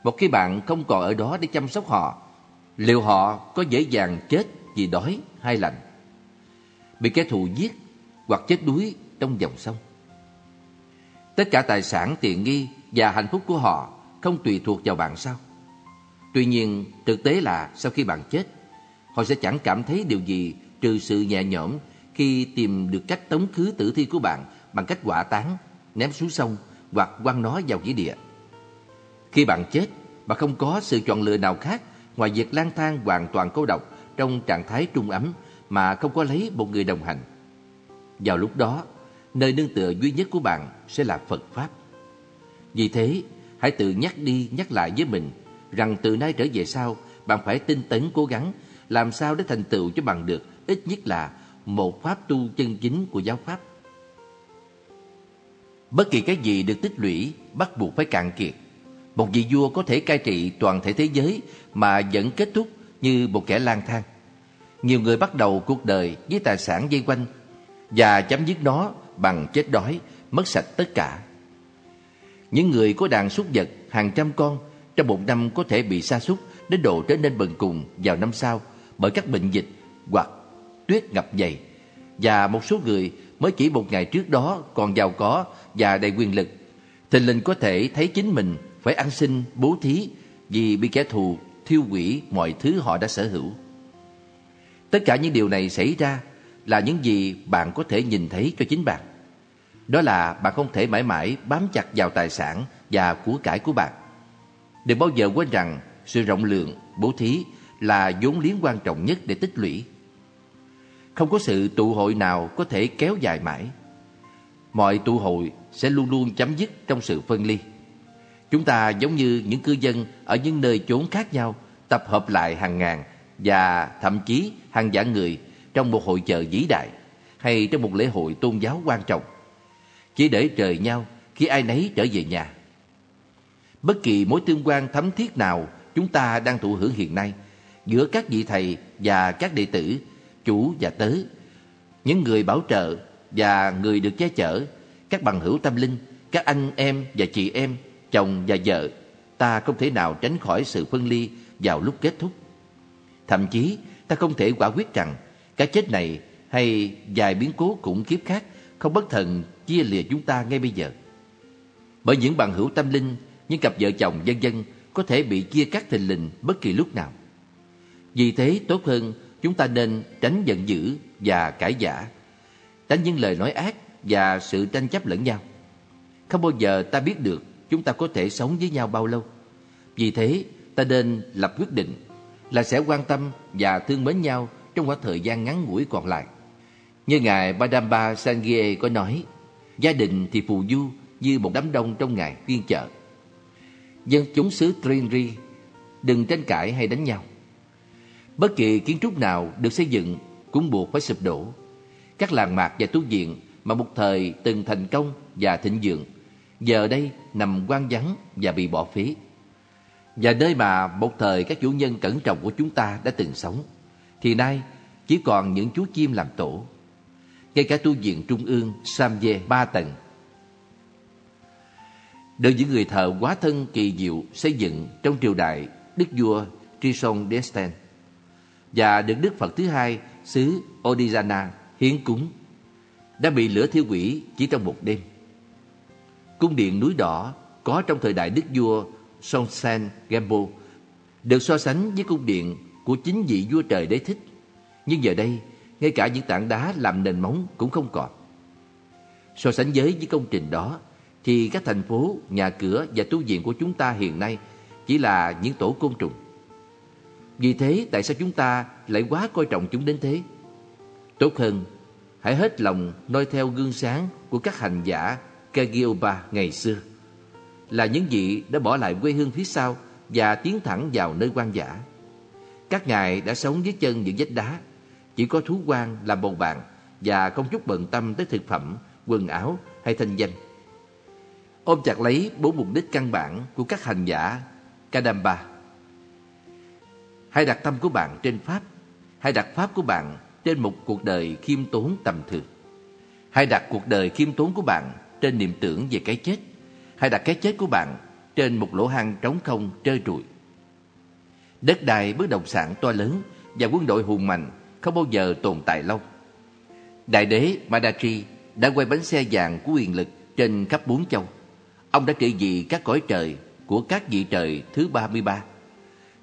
Một khi bạn không còn ở đó để chăm sóc họ, liệu họ có dễ dàng chết vì đói hay lạnh? Bị kẻ thù giết hoặc chết đuối trong dòng sông? Tất cả tài sản tiện nghi và hạnh phúc của họ không tùy thuộc vào bạn sao? Tuy nhiên, thực tế là sau khi bạn chết, họ sẽ chẳng cảm thấy điều gì trừ sự nhẹ nhõm khi tìm được cách tống khứ tử thi của bạn bằng cách hỏa táng, ném xuống sông hoặc quăng nó vào nghĩa địa. Khi bạn chết, bạn không có sự chọn lựa nào khác ngoài việc lang thang hoàn toàn cô độc trong trạng thái trung ấm mà không có lấy một người đồng hành. Vào lúc đó, nơi nương tựa duy nhất của bạn sẽ là Phật Pháp. Vì thế, hãy tự nhắc đi nhắc lại với mình rằng từ nay trở về sau, bạn phải tinh tấn cố gắng làm sao để thành tựu cho bằng được ít nhất là một pháp tu chân chính của giáo pháp. Bất kỳ cái gì được tích lũy bắt buộc phải cạn kiệt. Một vị vua có thể cai trị toàn thể thế giới mà vẫn kết thúc như một kẻ lang thang. Nhiều người bắt đầu cuộc đời với tài sản dây quanh và chấm dứt nó bằng chết đói, mất sạch tất cả. Những người có đàn súc vật hàng trăm con trong một năm có thể bị sa sút đến độ trở nên bần cùng vào năm sau bởi các bệnh dịch hoặc tuyết ngập dày và một số người mới chỉ một ngày trước đó còn giàu có và đầy quyền lực thình lình có thể thấy chính mình phải ăn xin bố thí vì bị kẻ thù thiêu hủy mọi thứ họ đã sở hữu. Tất cả những điều này xảy ra là những gì bạn có thể nhìn thấy cho chính bạn. Đó là bạn không thể mãi mãi bám chặt vào tài sản và của cải của bạn. Đừng bao giờ quên rằng sự rộng lượng, bố thí là vốn liếng quan trọng nhất để tích lũy. Không có sự tụ hội nào có thể kéo dài mãi. Mọi tụ hội sẽ luôn luôn chấm dứt trong sự phân ly. Chúng ta giống như những cư dân ở những nơi chốn khác nhau tập hợp lại hàng ngàn và thậm chí hàng vạn người trong một hội chợ vĩ đại hay trong một lễ hội tôn giáo quan trọng chỉ để trời nhau khi ai nấy trở về nhà. Bất kỳ mối tương quan thấm thiết nào chúng ta đang thụ hưởng hiện nay giữa các vị thầy và các đệ tử, chủ và tớ, những người bảo trợ và người được che chở, các bằng hữu tâm linh, các anh em và chị em, chồng và vợ, ta không thể nào tránh khỏi sự phân ly vào lúc kết thúc. Thậm chí, ta không thể quả quyết rằng cái chết này hay vài biến cố khủng khiếp khác không bất thần chia lìa chúng ta ngay bây giờ. Bởi những bằng hữu tâm linh, những cặp vợ chồng dân dân có thể bị chia cắt thình lình bất kỳ lúc nào. Vì thế tốt hơn chúng ta nên tránh giận dữ và cãi giả, tránh những lời nói ác và sự tranh chấp lẫn nhau. Không bao giờ ta biết được chúng ta có thể sống với nhau bao lâu. Vì thế, ta nên lập quyết định là sẽ quan tâm và thương mến nhau trong khoảng thời gian ngắn ngủi còn lại. Như Ngài Badamba Sangye có nói, gia đình thì phù du như một đám đông trong ngày phiên chợ. Dân chúng xứ Trinri đừng tranh cãi hay đánh nhau. Bất kỳ kiến trúc nào được xây dựng cũng buộc phải sụp đổ. Các làng mạc và tu viện mà một thời từng thành công và thịnh vượng giờ đây nằm quan vắng và bị bỏ phí. Và nơi mà một thời các chủ nhân cẩn trọng của chúng ta đã từng sống, thì nay, chỉ còn những chú chim làm tổ. Ngay cả tu viện trung ương Samye ba tầng được những người thợ quá thân kỳ diệu xây dựng trong triều đại Đức vua Trison Desten và được Đức Phật thứ hai, xứ Odisana, hiến cúng, đã bị lửa thiêu hủy chỉ trong một đêm. Cung điện núi đỏ có trong thời đại Đức vua Songsen Gampo được so sánh với cung điện của chính vị vua trời đế thích. Nhưng giờ đây, ngay cả những tảng đá làm nền móng cũng không còn. So sánh với những công trình đó, thì các thành phố, nhà cửa và tu viện của chúng ta hiện nay chỉ là những tổ côn trùng. Vì thế, tại sao chúng ta lại quá coi trọng chúng đến thế? Tốt hơn, hãy hết lòng noi theo gương sáng của các hành giả Kagioba ngày xưa là những vị đã bỏ lại quê hương phía sau và tiến thẳng vào nơi quan giả. Các ngài đã sống dưới chân những vách đá, chỉ có thú quan làm bầu bạn và không chút bận tâm tới thực phẩm, quần áo hay thanh danh. Ôm chặt lấy bốn mục đích căn bản của các hành giả Kadamba. Hãy đặt tâm của bạn trên Pháp, hãy đặt Pháp của bạn trên một cuộc đời khiêm tốn tầm thường. Hãy đặt cuộc đời khiêm tốn của bạn trên niềm tưởng về cái chết Hãy đặt cái chết của bạn trên một lỗ hang trống không trơ trụi. Đất đai bất động sản to lớn và quân đội hùng mạnh không bao giờ tồn tại lâu. Đại đế Madachi đã quay bánh xe vàng của quyền lực trên khắp bốn châu. Ông đã trị vì các cõi trời của các vị trời thứ 33.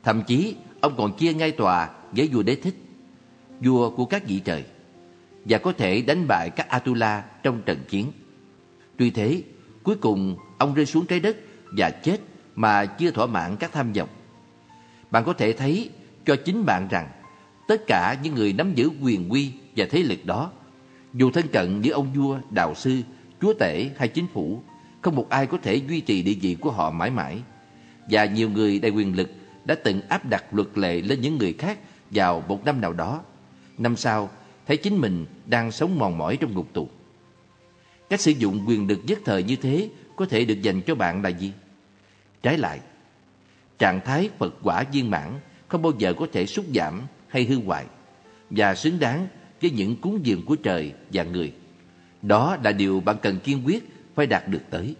Thậm chí ông còn chia ngay tòa với vua đế thích, vua của các vị trời, và có thể đánh bại các Atula trong trận chiến. Tuy thế, cuối cùng ông rơi xuống trái đất và chết mà chưa thỏa mãn các tham vọng. Bạn có thể thấy cho chính bạn rằng tất cả những người nắm giữ quyền quy và thế lực đó, dù thân cận với ông vua, đạo sư, chúa tể hay chính phủ, không một ai có thể duy trì địa vị của họ mãi mãi. Và nhiều người đầy quyền lực đã từng áp đặt luật lệ lên những người khác vào một năm nào đó. Năm sau, thấy chính mình đang sống mòn mỏi trong ngục tù. Cách sử dụng quyền lực nhất thời như thế có thể được dành cho bạn là gì? Trái lại, trạng thái Phật quả viên mãn không bao giờ có thể sút giảm hay hư hoại và xứng đáng với những cúng dường của trời và người. Đó là điều bạn cần kiên quyết phải đạt được tới.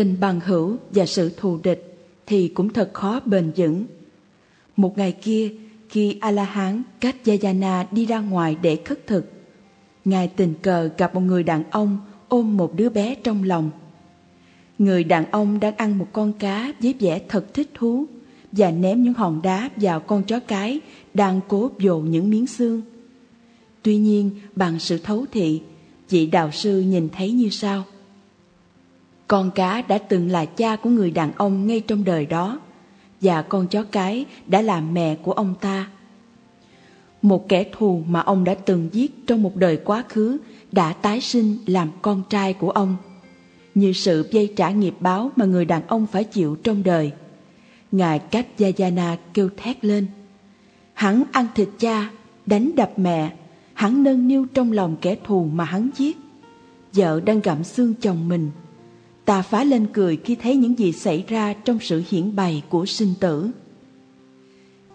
Tình bằng hữu và sự thù địch thì cũng thật khó bền vững. Một ngày kia, khi A-la-hán Katyayana đi ra ngoài để khất thực, Ngài tình cờ gặp một người đàn ông ôm một đứa bé trong lòng. Người đàn ông đang ăn một con cá với vẻ thật thích thú và ném những hòn đá vào con chó cái đang cố vồ những miếng xương. Tuy nhiên, bằng sự thấu thị, vị đạo sư nhìn thấy như sau. Con cá đã từng là cha của người đàn ông ngay trong đời đó, và con chó cái đã là mẹ của ông ta. Một kẻ thù mà ông đã từng giết trong một đời quá khứ đã tái sinh làm con trai của ông, như sự dây trả nghiệp báo mà người đàn ông phải chịu trong đời. Ngài Katyayana kêu thét lên. Hắn ăn thịt cha, đánh đập mẹ, hắn nâng niu trong lòng kẻ thù mà hắn giết. Vợ đang gặm xương chồng mình. Ta phá lên cười khi thấy những gì xảy ra trong sự hiển bày của sinh tử.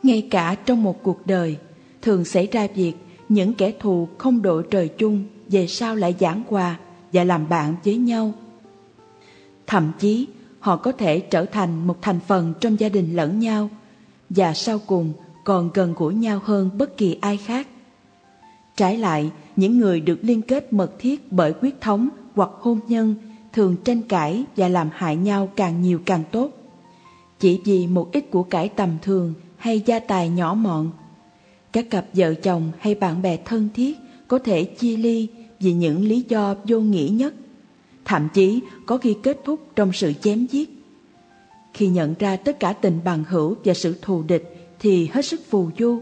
Ngay cả trong một cuộc đời, thường xảy ra việc những kẻ thù không đội trời chung về sau lại giảng hòa và làm bạn với nhau. Thậm chí, họ có thể trở thành một thành phần trong gia đình lẫn nhau và sau cùng còn gần gũi nhau hơn bất kỳ ai khác. Trái lại, những người được liên kết mật thiết bởi quyết thống hoặc hôn nhân thường tranh cãi và làm hại nhau càng nhiều càng tốt. Chỉ vì một ít của cải tầm thường hay gia tài nhỏ mọn, các cặp vợ chồng hay bạn bè thân thiết có thể chia ly vì những lý do vô nghĩa nhất, thậm chí có khi kết thúc trong sự chém giết. Khi nhận ra tất cả tình bằng hữu và sự thù địch thì hết sức phù du.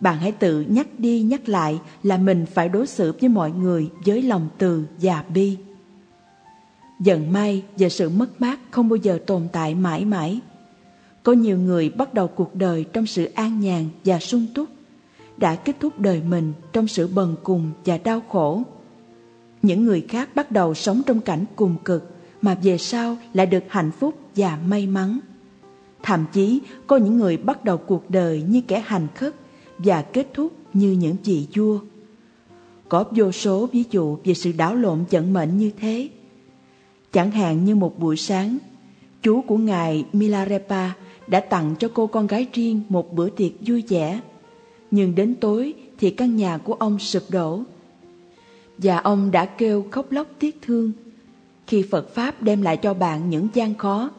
Bạn hãy tự nhắc đi nhắc lại là mình phải đối xử với mọi người với lòng từ và bi. Giận may và sự mất mát không bao giờ tồn tại mãi mãi. Có nhiều người bắt đầu cuộc đời trong sự an nhàn và sung túc, đã kết thúc đời mình trong sự bần cùng và đau khổ. Những người khác bắt đầu sống trong cảnh cùng cực mà về sau lại được hạnh phúc và may mắn. Thậm chí có những người bắt đầu cuộc đời như kẻ hành khất và kết thúc như những vị vua. Có vô số ví dụ về sự đảo lộn vận mệnh như thế. Chẳng hạn như một buổi sáng, chú của ngài Milarepa đã tặng cho cô con gái riêng một bữa tiệc vui vẻ. Nhưng đến tối thì căn nhà của ông sụp đổ. Và ông đã kêu khóc lóc tiếc thương khi Phật Pháp đem lại cho bạn những gian khó,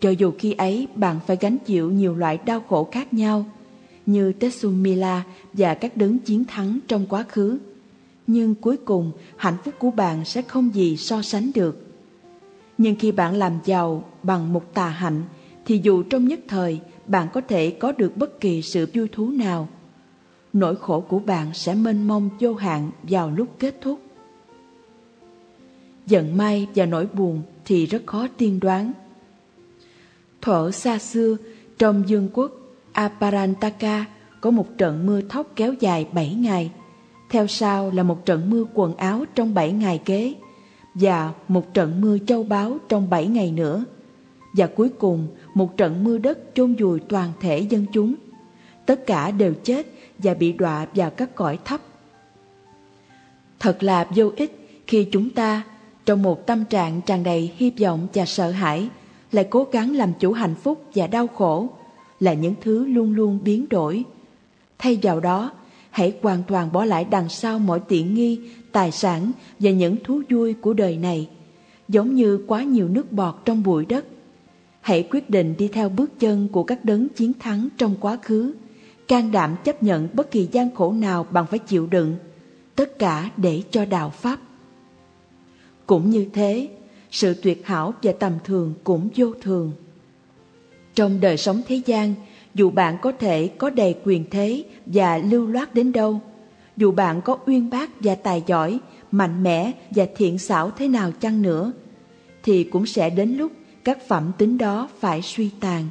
cho dù khi ấy bạn phải gánh chịu nhiều loại đau khổ khác nhau, như Tetsumila và các đấng chiến thắng trong quá khứ. Nhưng cuối cùng, hạnh phúc của bạn sẽ không gì so sánh được. Nhưng khi bạn làm giàu bằng một tà hạnh, thì dù trong nhất thời bạn có thể có được bất kỳ sự vui thú nào, nỗi khổ của bạn sẽ mênh mông vô hạn vào lúc kết thúc. Giận may và nỗi buồn thì rất khó tiên đoán. Thuở xa xưa, trong dương quốc Aparantaka có một trận mưa thóc kéo dài 7 ngày. Theo sau là một trận mưa quần áo trong 7 ngày kế và một trận mưa châu báu trong 7 ngày nữa. Và cuối cùng một trận mưa đất chôn vùi toàn thể dân chúng. Tất cả đều chết và bị đọa vào các cõi thấp. Thật là vô ích khi chúng ta trong một tâm trạng tràn đầy hy vọng và sợ hãi lại cố gắng làm chủ hạnh phúc và đau khổ là những thứ luôn luôn biến đổi. Thay vào đó, hãy hoàn toàn bỏ lại đằng sau mọi tiện nghi, tài sản và những thú vui của đời này, giống như quá nhiều nước bọt trong bụi đất. Hãy quyết định đi theo bước chân của các đấng chiến thắng trong quá khứ, can đảm chấp nhận bất kỳ gian khổ nào bằng phải chịu đựng, tất cả để cho đạo Pháp. Cũng như thế, sự tuyệt hảo và tầm thường cũng vô thường. Trong đời sống thế gian, dù bạn có thể có đầy quyền thế và lưu loát đến đâu, dù bạn có uyên bác và tài giỏi, mạnh mẽ và thiện xảo thế nào chăng nữa, thì cũng sẽ đến lúc các phẩm tính đó phải suy tàn.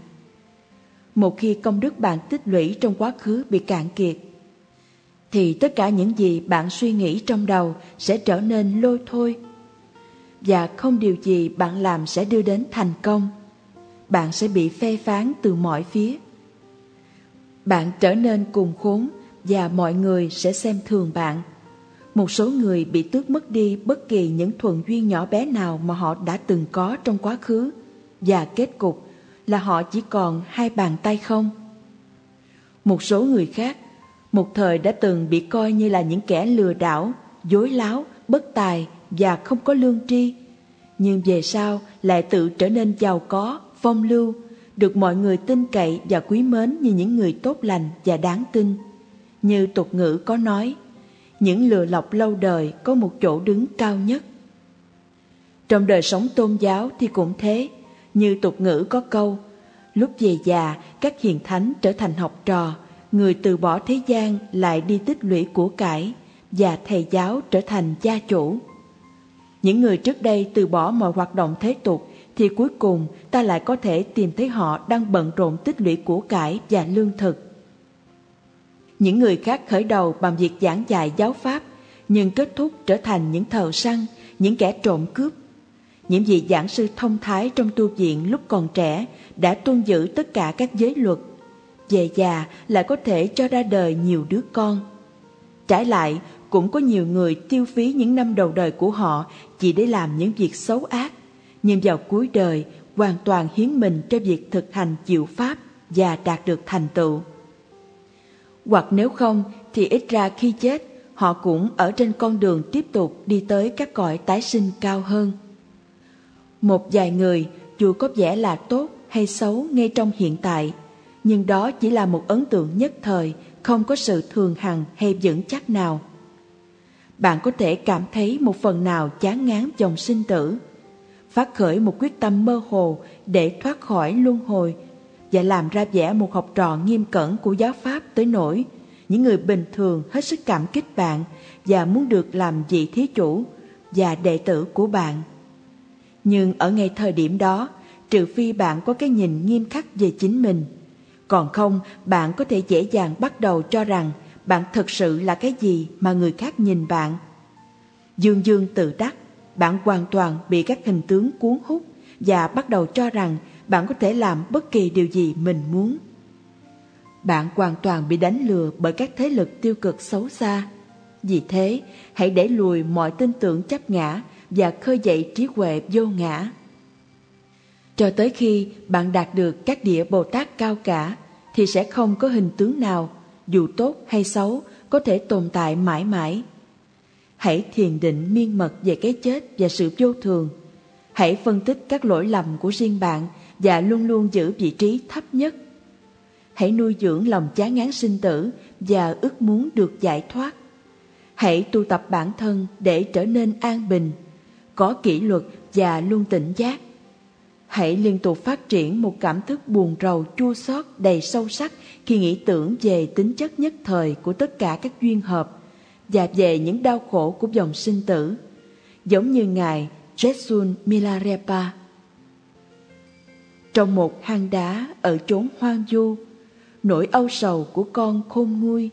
Một khi công đức bạn tích lũy trong quá khứ bị cạn kiệt, thì tất cả những gì bạn suy nghĩ trong đầu sẽ trở nên lôi thôi. Và không điều gì bạn làm sẽ đưa đến thành công. Bạn sẽ bị phê phán từ mọi phía bạn trở nên cùng khốn và mọi người sẽ xem thường bạn. Một số người bị tước mất đi bất kỳ những thuận duyên nhỏ bé nào mà họ đã từng có trong quá khứ và kết cục là họ chỉ còn hai bàn tay không. Một số người khác một thời đã từng bị coi như là những kẻ lừa đảo, dối láo, bất tài và không có lương tri. Nhưng về sau lại tự trở nên giàu có, phong lưu, được mọi người tin cậy và quý mến như những người tốt lành và đáng tin. Như tục ngữ có nói, những lừa lọc lâu đời có một chỗ đứng cao nhất. Trong đời sống tôn giáo thì cũng thế, như tục ngữ có câu, lúc về già các hiền thánh trở thành học trò, người từ bỏ thế gian lại đi tích lũy của cải và thầy giáo trở thành gia chủ. Những người trước đây từ bỏ mọi hoạt động thế tục thì cuối cùng ta lại có thể tìm thấy họ đang bận rộn tích lũy của cải và lương thực. Những người khác khởi đầu bằng việc giảng dạy giáo pháp nhưng kết thúc trở thành những thợ săn, những kẻ trộm cướp. Những vị giảng sư thông thái trong tu viện lúc còn trẻ đã tuân giữ tất cả các giới luật về già lại có thể cho ra đời nhiều đứa con. Trái lại, cũng có nhiều người tiêu phí những năm đầu đời của họ chỉ để làm những việc xấu ác, nhưng vào cuối đời hoàn toàn hiến mình cho việc thực hành chịu pháp và đạt được thành tựu. Hoặc nếu không thì ít ra khi chết, họ cũng ở trên con đường tiếp tục đi tới các cõi tái sinh cao hơn. Một vài người, dù có vẻ là tốt hay xấu ngay trong hiện tại, nhưng đó chỉ là một ấn tượng nhất thời, không có sự thường hằng hay vững chắc nào. Bạn có thể cảm thấy một phần nào chán ngán dòng sinh tử, phát khởi một quyết tâm mơ hồ để thoát khỏi luân hồi và làm ra vẻ một học trò nghiêm cẩn của giáo pháp tới nỗi những người bình thường hết sức cảm kích bạn và muốn được làm vị thí chủ và đệ tử của bạn. Nhưng ở ngay thời điểm đó, trừ phi bạn có cái nhìn nghiêm khắc về chính mình, còn không, bạn có thể dễ dàng bắt đầu cho rằng bạn thực sự là cái gì mà người khác nhìn bạn. Dương dương tự đắc, bạn hoàn toàn bị các hình tướng cuốn hút và bắt đầu cho rằng bạn có thể làm bất kỳ điều gì mình muốn. Bạn hoàn toàn bị đánh lừa bởi các thế lực tiêu cực xấu xa. Vì thế, hãy để lùi mọi tin tưởng chấp ngã và khơi dậy trí huệ vô ngã. Cho tới khi bạn đạt được các địa Bồ Tát cao cả, thì sẽ không có hình tướng nào, dù tốt hay xấu, có thể tồn tại mãi mãi. Hãy thiền định miên mật về cái chết và sự vô thường. Hãy phân tích các lỗi lầm của riêng bạn và luôn luôn giữ vị trí thấp nhất. Hãy nuôi dưỡng lòng chán ngán sinh tử và ước muốn được giải thoát. Hãy tu tập bản thân để trở nên an bình, có kỷ luật và luôn tỉnh giác Hãy liên tục phát triển một cảm thức buồn rầu chua xót đầy sâu sắc khi nghĩ tưởng về tính chất nhất thời của tất cả các duyên hợp và về những đau khổ của dòng sinh tử, giống như Ngài Jetsun Milarepa. Trong một hang đá ở chốn hoang du, nỗi âu sầu của con khôn nguôi,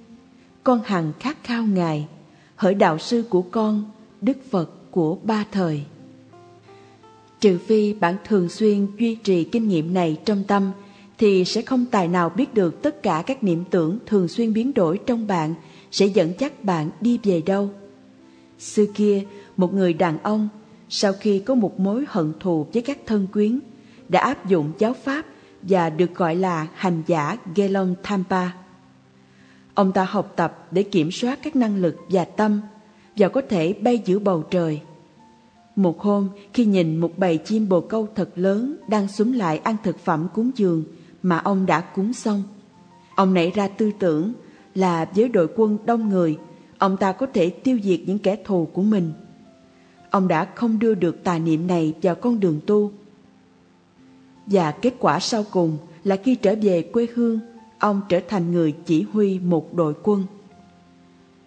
con hằng khát khao Ngài, hỡi đạo sư của con, Đức Phật của ba thời. Trừ phi bạn thường xuyên duy trì kinh nghiệm này trong tâm, thì sẽ không tài nào biết được tất cả các niệm tưởng thường xuyên biến đổi trong bạn sẽ dẫn dắt bạn đi về đâu. Xưa kia, một người đàn ông, sau khi có một mối hận thù với các thân quyến, đã áp dụng giáo pháp và được gọi là hành giả Gelong Thampa. Ông ta học tập để kiểm soát các năng lực và tâm và có thể bay giữa bầu trời. Một hôm, khi nhìn một bầy chim bồ câu thật lớn đang súng lại ăn thực phẩm cúng dường mà ông đã cúng xong, ông nảy ra tư tưởng là với đội quân đông người, ông ta có thể tiêu diệt những kẻ thù của mình. Ông đã không đưa được tà niệm này vào con đường tu. Và kết quả sau cùng là khi trở về quê hương, ông trở thành người chỉ huy một đội quân.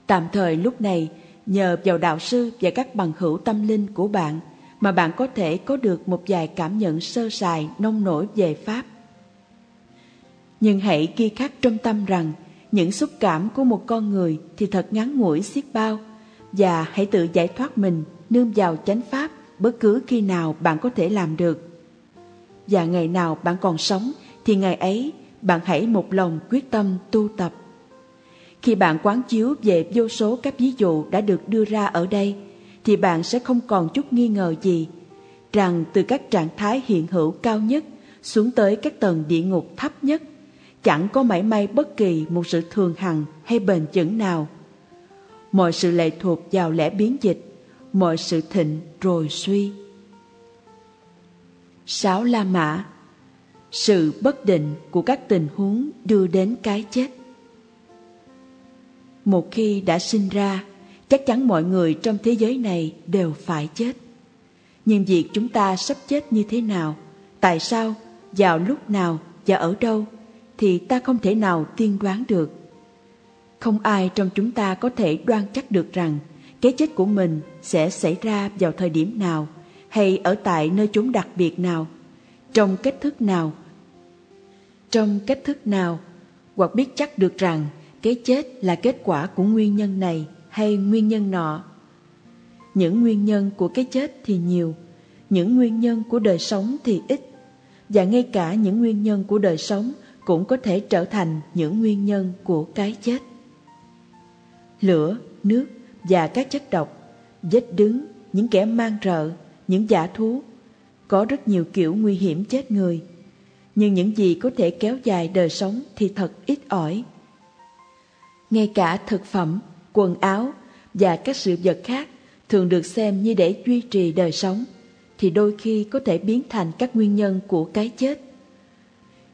Tạm thời lúc này, nhờ vào đạo sư và các bằng hữu tâm linh của bạn mà bạn có thể có được một vài cảm nhận sơ sài nông nổi về Pháp. Nhưng hãy ghi khắc trong tâm rằng những xúc cảm của một con người thì thật ngắn ngủi xiết bao và hãy tự giải thoát mình nương vào chánh Pháp bất cứ khi nào bạn có thể làm được. Và ngày nào bạn còn sống thì ngày ấy bạn hãy một lòng quyết tâm tu tập Khi bạn quán chiếu về vô số các ví dụ đã được đưa ra ở đây, thì bạn sẽ không còn chút nghi ngờ gì rằng từ các trạng thái hiện hữu cao nhất xuống tới các tầng địa ngục thấp nhất, chẳng có mảy may bất kỳ một sự thường hằng hay bền vững nào. Mọi sự lệ thuộc vào lẽ biến dịch, mọi sự thịnh rồi suy. Sáu La Mã Sự bất định của các tình huống đưa đến cái chết Một khi đã sinh ra, chắc chắn mọi người trong thế giới này đều phải chết. Nhưng việc chúng ta sắp chết như thế nào, tại sao, vào lúc nào và ở đâu thì ta không thể nào tiên đoán được. Không ai trong chúng ta có thể đoan chắc được rằng cái chết của mình sẽ xảy ra vào thời điểm nào hay ở tại nơi chốn đặc biệt nào, trong cách thức nào. Trong cách thức nào, hoặc biết chắc được rằng cái chết là kết quả của nguyên nhân này hay nguyên nhân nọ. Những nguyên nhân của cái chết thì nhiều, những nguyên nhân của đời sống thì ít, và ngay cả những nguyên nhân của đời sống cũng có thể trở thành những nguyên nhân của cái chết. Lửa, nước và các chất độc, vết đứng, những kẻ mang rợ, những giả thú. Có rất nhiều kiểu nguy hiểm chết người, nhưng những gì có thể kéo dài đời sống thì thật ít ỏi. Ngay cả thực phẩm, quần áo và các sự vật khác thường được xem như để duy trì đời sống, thì đôi khi có thể biến thành các nguyên nhân của cái chết.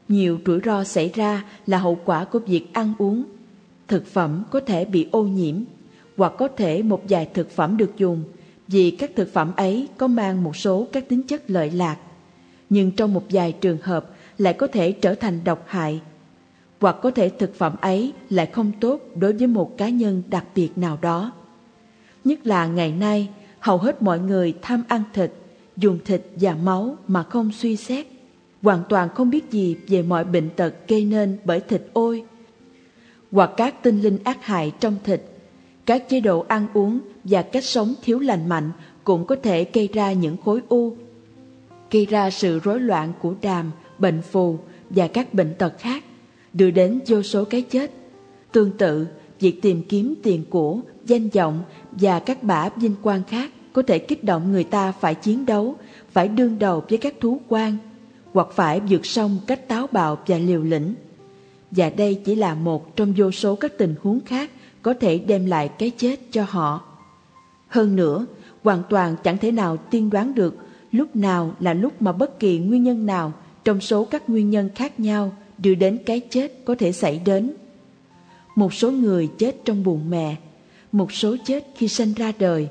Nhiều rủi ro xảy ra là hậu quả của việc ăn uống. Thực phẩm có thể bị ô nhiễm, hoặc có thể một vài thực phẩm được dùng vì các thực phẩm ấy có mang một số các tính chất lợi lạc, nhưng trong một vài trường hợp lại có thể trở thành độc hại, hoặc có thể thực phẩm ấy lại không tốt đối với một cá nhân đặc biệt nào đó. Nhất là ngày nay, hầu hết mọi người tham ăn thịt, dùng thịt và máu mà không suy xét, hoàn toàn không biết gì về mọi bệnh tật gây nên bởi thịt ôi, hoặc các tinh linh ác hại trong thịt các chế độ ăn uống và cách sống thiếu lành mạnh cũng có thể gây ra những khối u, gây ra sự rối loạn của đàm, bệnh phù và các bệnh tật khác, đưa đến vô số cái chết. Tương tự, việc tìm kiếm tiền của, danh vọng và các bả vinh quang khác có thể kích động người ta phải chiến đấu, phải đương đầu với các thú quan, hoặc phải vượt sông cách táo bạo và liều lĩnh. Và đây chỉ là một trong vô số các tình huống khác có thể đem lại cái chết cho họ. Hơn nữa, hoàn toàn chẳng thể nào tiên đoán được lúc nào là lúc mà bất kỳ nguyên nhân nào trong số các nguyên nhân khác nhau đưa đến cái chết có thể xảy đến. Một số người chết trong bụng mẹ, một số chết khi sinh ra đời,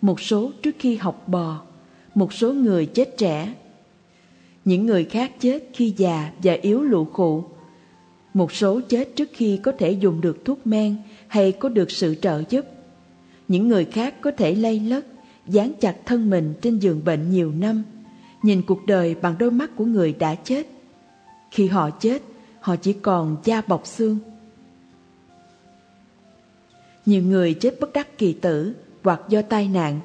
một số trước khi học bò, một số người chết trẻ. Những người khác chết khi già và yếu lụ khụ. Một số chết trước khi có thể dùng được thuốc men hay có được sự trợ giúp. Những người khác có thể lay lất, dán chặt thân mình trên giường bệnh nhiều năm, nhìn cuộc đời bằng đôi mắt của người đã chết. Khi họ chết, họ chỉ còn da bọc xương. Nhiều người chết bất đắc kỳ tử hoặc do tai nạn,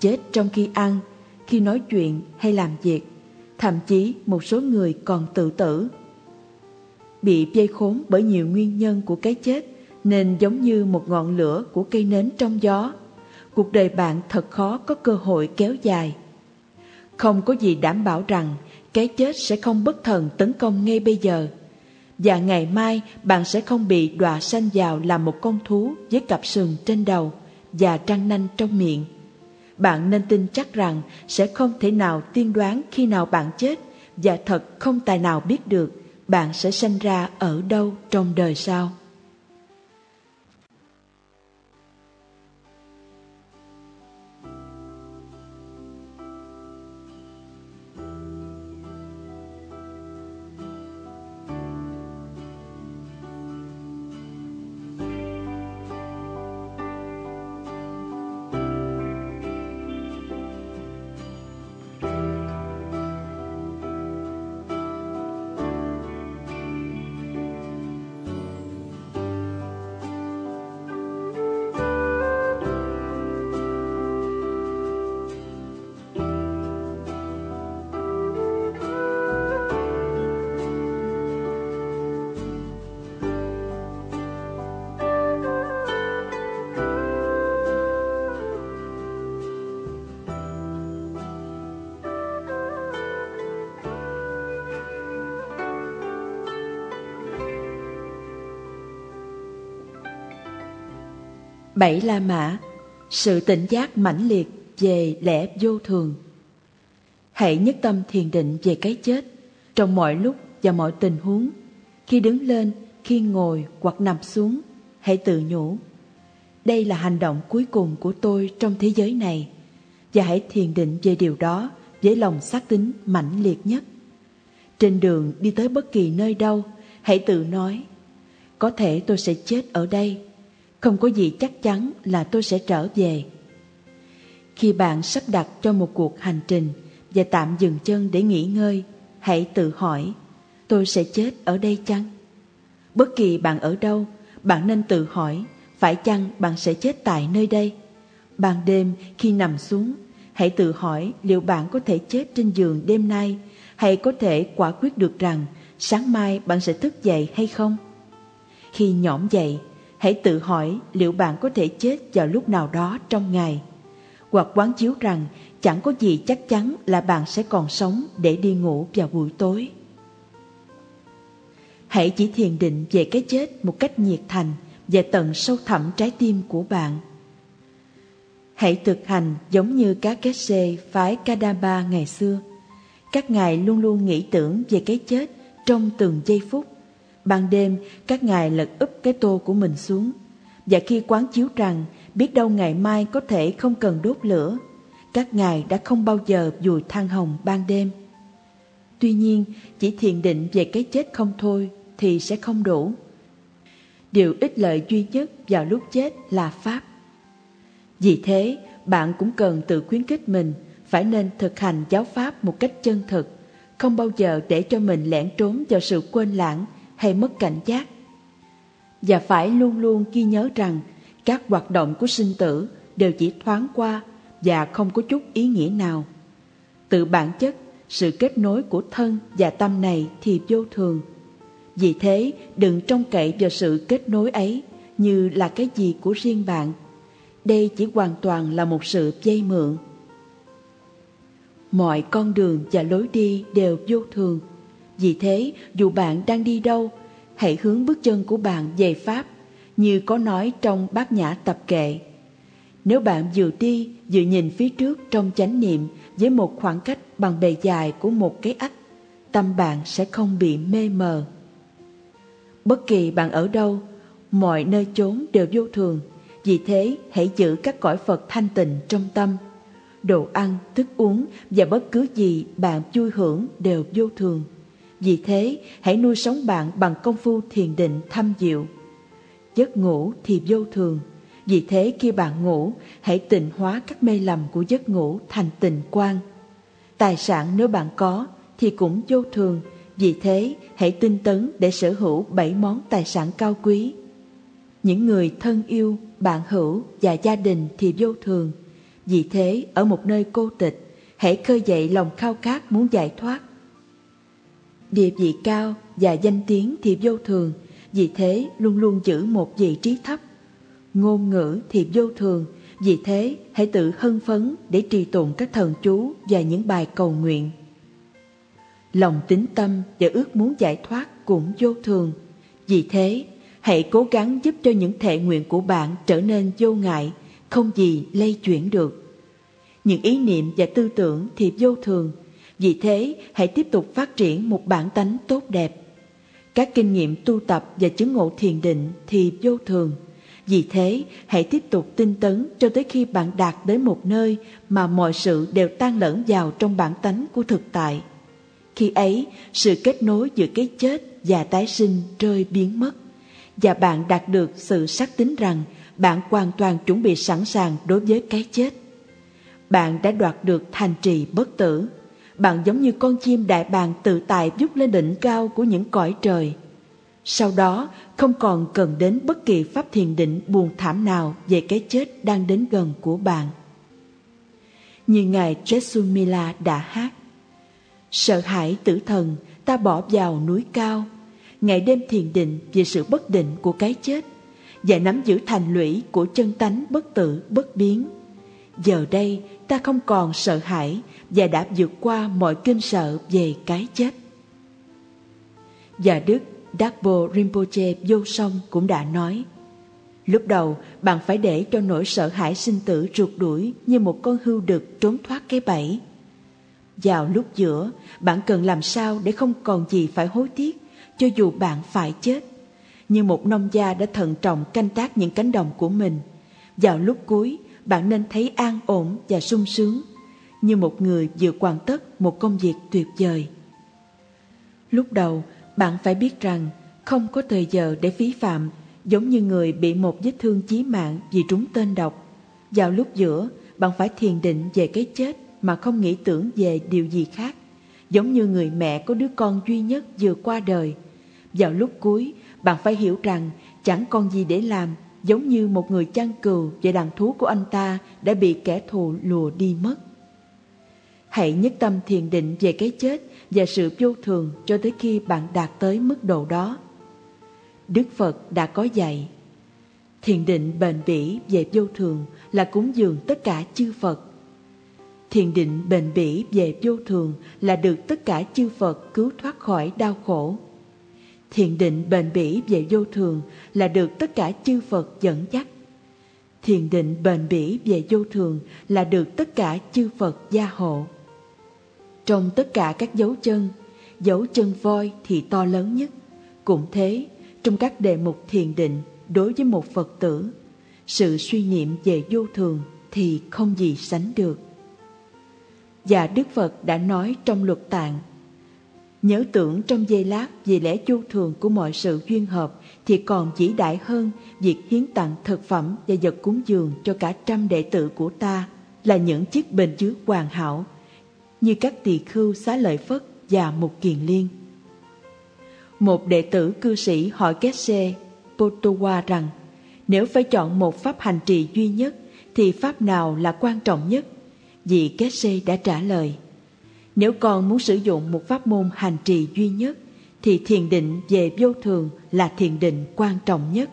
chết trong khi ăn, khi nói chuyện hay làm việc, thậm chí một số người còn tự tử. Bị dây khốn bởi nhiều nguyên nhân của cái chết nên giống như một ngọn lửa của cây nến trong gió. Cuộc đời bạn thật khó có cơ hội kéo dài. Không có gì đảm bảo rằng cái chết sẽ không bất thần tấn công ngay bây giờ. Và ngày mai, bạn sẽ không bị đọa sanh vào làm một con thú với cặp sừng trên đầu và răng nanh trong miệng. Bạn nên tin chắc rằng sẽ không thể nào tiên đoán khi nào bạn chết và thật không tài nào biết được bạn sẽ sanh ra ở đâu trong đời sau. Bảy La Mã Sự tỉnh giác mãnh liệt về lẽ vô thường. Hãy nhất tâm thiền định về cái chết Trong mọi lúc và mọi tình huống. Khi đứng lên, khi ngồi hoặc nằm xuống Hãy tự nhủ Đây là hành động cuối cùng của tôi trong thế giới này. Và hãy thiền định về điều đó với lòng xác tính mãnh liệt nhất. Trên đường đi tới bất kỳ nơi đâu, hãy tự nói, có thể tôi sẽ chết ở đây, không có gì chắc chắn là tôi sẽ trở về. Khi bạn sắp đặt cho một cuộc hành trình và tạm dừng chân để nghỉ ngơi, hãy tự hỏi, tôi sẽ chết ở đây chăng? Bất kỳ bạn ở đâu, bạn nên tự hỏi, phải chăng bạn sẽ chết tại nơi đây? Ban đêm khi nằm xuống, hãy tự hỏi liệu bạn có thể chết trên giường đêm nay hay có thể quả quyết được rằng sáng mai bạn sẽ thức dậy hay không? Khi nhõm dậy, hãy tự hỏi liệu bạn có thể chết vào lúc nào đó trong ngày, hoặc quán chiếu rằng chẳng có gì chắc chắn là bạn sẽ còn sống để đi ngủ vào buổi tối. Hãy chỉ thiền định về cái chết một cách nhiệt thành và tận sâu thẳm trái tim của bạn. Hãy thực hành giống như các kết xê phái Kadamba ngày xưa – các ngài luôn luôn nghĩ tưởng về cái chết trong từng giây phút. Ban đêm, các ngài lật úp cái tô của mình xuống. Và khi quán chiếu rằng biết đâu ngày mai có thể không cần đốt lửa, các ngài đã không bao giờ dùi than hồng ban đêm. Tuy nhiên, chỉ thiền định về cái chết không thôi thì sẽ không đủ. Điều ích lợi duy nhất vào lúc chết là Pháp. Vì thế, bạn cũng cần tự khuyến khích mình phải nên thực hành giáo pháp một cách chân thực, không bao giờ để cho mình lẻn trốn vào sự quên lãng hay mất cảnh giác. Và phải luôn luôn ghi nhớ rằng các hoạt động của sinh tử đều chỉ thoáng qua và không có chút ý nghĩa nào. Từ bản chất, sự kết nối của thân và tâm này thì vô thường. Vì thế, đừng trông cậy vào sự kết nối ấy như là cái gì của riêng bạn. Đây chỉ hoàn toàn là một sự dây mượn mọi con đường và lối đi đều vô thường. Vì thế, dù bạn đang đi đâu, hãy hướng bước chân của bạn về Pháp, như có nói trong bát nhã tập kệ. Nếu bạn vừa đi vừa nhìn phía trước trong chánh niệm với một khoảng cách bằng bề dài của một cái ách, tâm bạn sẽ không bị mê mờ. Bất kỳ bạn ở đâu, mọi nơi chốn đều vô thường, vì thế hãy giữ các cõi Phật thanh tịnh trong tâm đồ ăn, thức uống và bất cứ gì bạn vui hưởng đều vô thường. Vì thế, hãy nuôi sống bạn bằng công phu thiền định thâm diệu. Giấc ngủ thì vô thường. Vì thế khi bạn ngủ, hãy tịnh hóa các mê lầm của giấc ngủ thành tình quan. Tài sản nếu bạn có thì cũng vô thường. Vì thế, hãy tinh tấn để sở hữu bảy món tài sản cao quý. Những người thân yêu, bạn hữu và gia đình thì vô thường vì thế, ở một nơi cô tịch, hãy khơi dậy lòng khao khát muốn giải thoát. Địa vị cao và danh tiếng thì vô thường, vì thế luôn luôn giữ một vị trí thấp. Ngôn ngữ thì vô thường, vì thế hãy tự hân phấn để trì tụng các thần chú và những bài cầu nguyện. Lòng tính tâm và ước muốn giải thoát cũng vô thường, vì thế hãy cố gắng giúp cho những thệ nguyện của bạn trở nên vô ngại không gì lây chuyển được. Những ý niệm và tư tưởng thì vô thường, vì thế hãy tiếp tục phát triển một bản tánh tốt đẹp. Các kinh nghiệm tu tập và chứng ngộ thiền định thì vô thường, vì thế hãy tiếp tục tinh tấn cho tới khi bạn đạt đến một nơi mà mọi sự đều tan lẫn vào trong bản tánh của thực tại. Khi ấy, sự kết nối giữa cái chết và tái sinh rơi biến mất, và bạn đạt được sự xác tín rằng bạn hoàn toàn chuẩn bị sẵn sàng đối với cái chết. Bạn đã đoạt được thành trì bất tử. Bạn giống như con chim đại bàng tự tại vút lên đỉnh cao của những cõi trời. Sau đó, không còn cần đến bất kỳ pháp thiền định buồn thảm nào về cái chết đang đến gần của bạn. Như Ngài Jesumila đã hát, Sợ hãi tử thần, ta bỏ vào núi cao, ngày đêm thiền định về sự bất định của cái chết và nắm giữ thành lũy của chân tánh bất tử bất biến. Giờ đây ta không còn sợ hãi và đã vượt qua mọi kinh sợ về cái chết. Và Đức Dakpo Rinpoche vô song cũng đã nói Lúc đầu, bạn phải để cho nỗi sợ hãi sinh tử rượt đuổi như một con hươu đực trốn thoát cái bẫy. Vào lúc giữa, bạn cần làm sao để không còn gì phải hối tiếc, cho dù bạn phải chết. Như một nông gia đã thận trọng canh tác những cánh đồng của mình. Vào lúc cuối, bạn nên thấy an ổn và sung sướng, như một người vừa hoàn tất một công việc tuyệt vời. Lúc đầu, bạn phải biết rằng không có thời giờ để phí phạm, giống như người bị một vết thương chí mạng vì trúng tên độc. Vào lúc giữa, bạn phải thiền định về cái chết mà không nghĩ tưởng về điều gì khác, giống như người mẹ có đứa con duy nhất vừa qua đời. Vào lúc cuối, bạn phải hiểu rằng chẳng còn gì để làm, giống như một người chăn cừu và đàn thú của anh ta đã bị kẻ thù lùa đi mất. Hãy nhất tâm thiền định về cái chết và sự vô thường cho tới khi bạn đạt tới mức độ đó. Đức Phật đã có dạy, thiền định bền bỉ về vô thường là cúng dường tất cả chư Phật. Thiền định bền bỉ về vô thường là được tất cả chư Phật cứu thoát khỏi đau khổ. Thiền định bền bỉ về vô thường là được tất cả chư Phật dẫn dắt. Thiền định bền bỉ về vô thường là được tất cả chư Phật gia hộ. Trong tất cả các dấu chân, dấu chân voi thì to lớn nhất. Cũng thế, trong các đề mục thiền định đối với một Phật tử, sự suy niệm về vô thường thì không gì sánh được. Và Đức Phật đã nói trong luật tạng, nhớ tưởng trong giây lát vì lẽ vô thường của mọi sự duyên hợp, thì còn vĩ đại hơn việc hiến tặng thực phẩm và vật cúng dường cho cả trăm đệ tử của ta là những chiếc bình chứa hoàn hảo như các tỳ khưu xá lợi Phất và một kiền liên. Một đệ tử cư sĩ hỏi Kesse Potowa rằng, nếu phải chọn một pháp hành trì duy nhất, thì pháp nào là quan trọng nhất? Vị Kesse đã trả lời nếu con muốn sử dụng một pháp môn hành trì duy nhất thì thiền định về vô thường là thiền định quan trọng nhất.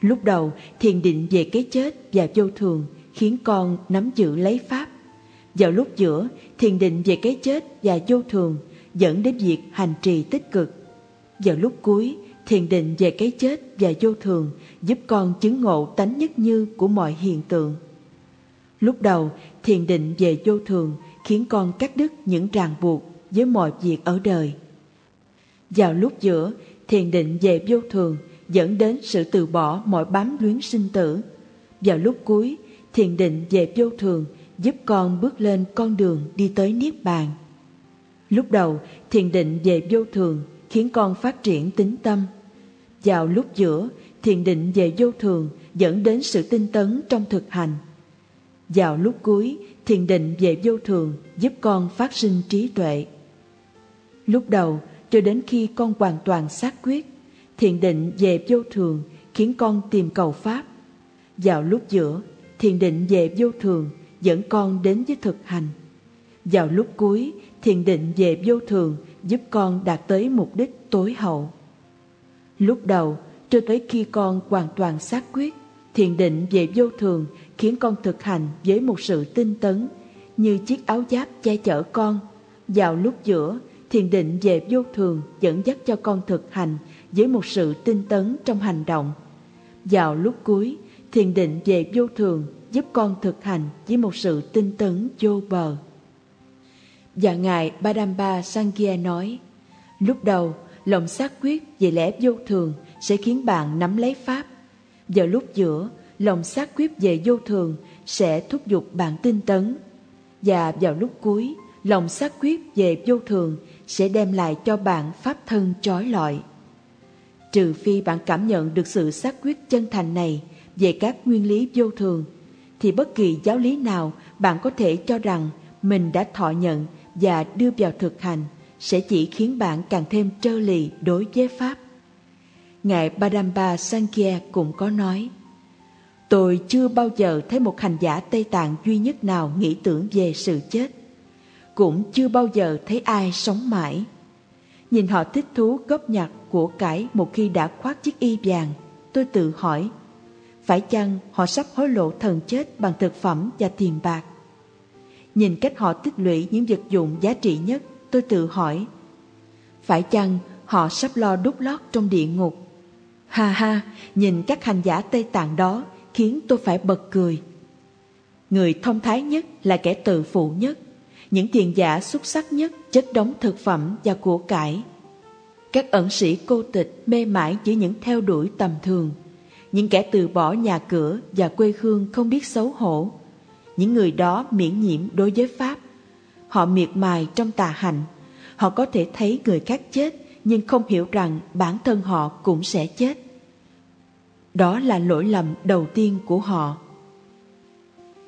Lúc đầu, thiền định về cái chết và vô thường khiến con nắm giữ lấy pháp vào lúc giữa, thiền định về cái chết và vô thường dẫn đến việc hành trì tích cực. Vào lúc cuối, thiền định về cái chết và vô thường giúp con chứng ngộ tánh nhất như của mọi hiện tượng. Lúc đầu, thiền định về vô thường khiến con cắt đứt những ràng buộc với mọi việc ở đời. Vào lúc giữa, thiền định về vô thường dẫn đến sự từ bỏ mọi bám luyến sinh tử. Vào lúc cuối, thiền định về vô thường giúp con bước lên con đường đi tới Niết Bàn. Lúc đầu, thiền định về vô thường khiến con phát triển tính tâm. Vào lúc giữa, thiền định về vô thường dẫn đến sự tinh tấn trong thực hành. Vào lúc cuối, thiền định về vô thường giúp con phát sinh trí tuệ. Lúc đầu, cho đến khi con hoàn toàn xác quyết, thiền định về vô thường khiến con tìm cầu Pháp. Vào lúc giữa, thiền định về vô thường dẫn con đến với thực hành. Vào lúc cuối, thiền định về vô thường giúp con đạt tới mục đích tối hậu. Lúc đầu, cho tới khi con hoàn toàn xác quyết, thiền định về vô thường khiến con thực hành với một sự tinh tấn, như chiếc áo giáp che chở con. Vào lúc giữa, thiền định về vô thường dẫn dắt cho con thực hành với một sự tinh tấn trong hành động. Vào lúc cuối, thiền định về vô thường giúp con thực hành với một sự tinh tấn vô bờ. Và Ngài Badamba Sangya nói, lúc đầu, lòng xác quyết về lẽ vô thường sẽ khiến bạn nắm lấy Pháp. Vào lúc giữa, lòng xác quyết về vô thường sẽ thúc giục bạn tinh tấn. Và vào lúc cuối, lòng xác quyết về vô thường sẽ đem lại cho bạn Pháp thân trói lọi. Trừ phi bạn cảm nhận được sự xác quyết chân thành này về các nguyên lý vô thường – thì bất kỳ giáo lý nào bạn có thể cho rằng mình đã thọ nhận và đưa vào thực hành sẽ chỉ khiến bạn càng thêm trơ lì đối với Pháp. Ngài Padamba Sankhya cũng có nói, Tôi chưa bao giờ thấy một hành giả Tây Tạng duy nhất nào nghĩ tưởng về sự chết. Cũng chưa bao giờ thấy ai sống mãi. Nhìn họ thích thú góp nhặt của cải một khi đã khoác chiếc y vàng, tôi tự hỏi, phải chăng họ sắp hối lộ thần chết bằng thực phẩm và tiền bạc? Nhìn cách họ tích lũy những vật dụng giá trị nhất, tôi tự hỏi, phải chăng họ sắp lo đút lót trong địa ngục? Ha ha, nhìn các hành giả Tây Tạng đó khiến tôi phải bật cười. Người thông thái nhất là kẻ tự phụ nhất, những thiền giả xuất sắc nhất chất đóng thực phẩm và của cải. Các ẩn sĩ cô tịch mê mải chỉ những theo đuổi tầm thường, những kẻ từ bỏ nhà cửa và quê hương không biết xấu hổ. Những người đó miễn nhiễm đối với Pháp. Họ miệt mài trong tà hành. Họ có thể thấy người khác chết nhưng không hiểu rằng bản thân họ cũng sẽ chết. Đó là lỗi lầm đầu tiên của họ.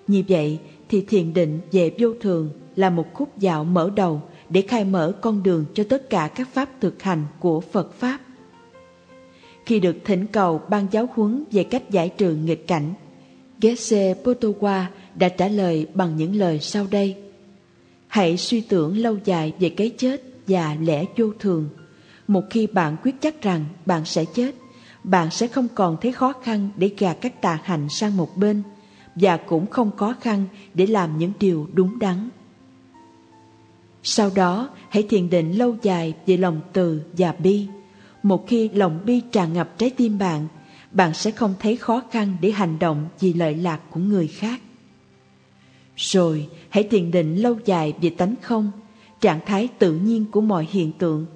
Như vậy thì thiền định về vô thường là một khúc dạo mở đầu để khai mở con đường cho tất cả các pháp thực hành của Phật Pháp. Khi được thỉnh cầu ban giáo huấn về cách giải trừ nghịch cảnh, Geshe Potowa đã trả lời bằng những lời sau đây. Hãy suy tưởng lâu dài về cái chết và lẽ vô thường. Một khi bạn quyết chắc rằng bạn sẽ chết, bạn sẽ không còn thấy khó khăn để gạt các tà hành sang một bên và cũng không khó khăn để làm những điều đúng đắn. Sau đó, hãy thiền định lâu dài về lòng từ và bi. Một khi lòng bi tràn ngập trái tim bạn, bạn sẽ không thấy khó khăn để hành động vì lợi lạc của người khác. Rồi, hãy thiền định lâu dài về tánh không, trạng thái tự nhiên của mọi hiện tượng.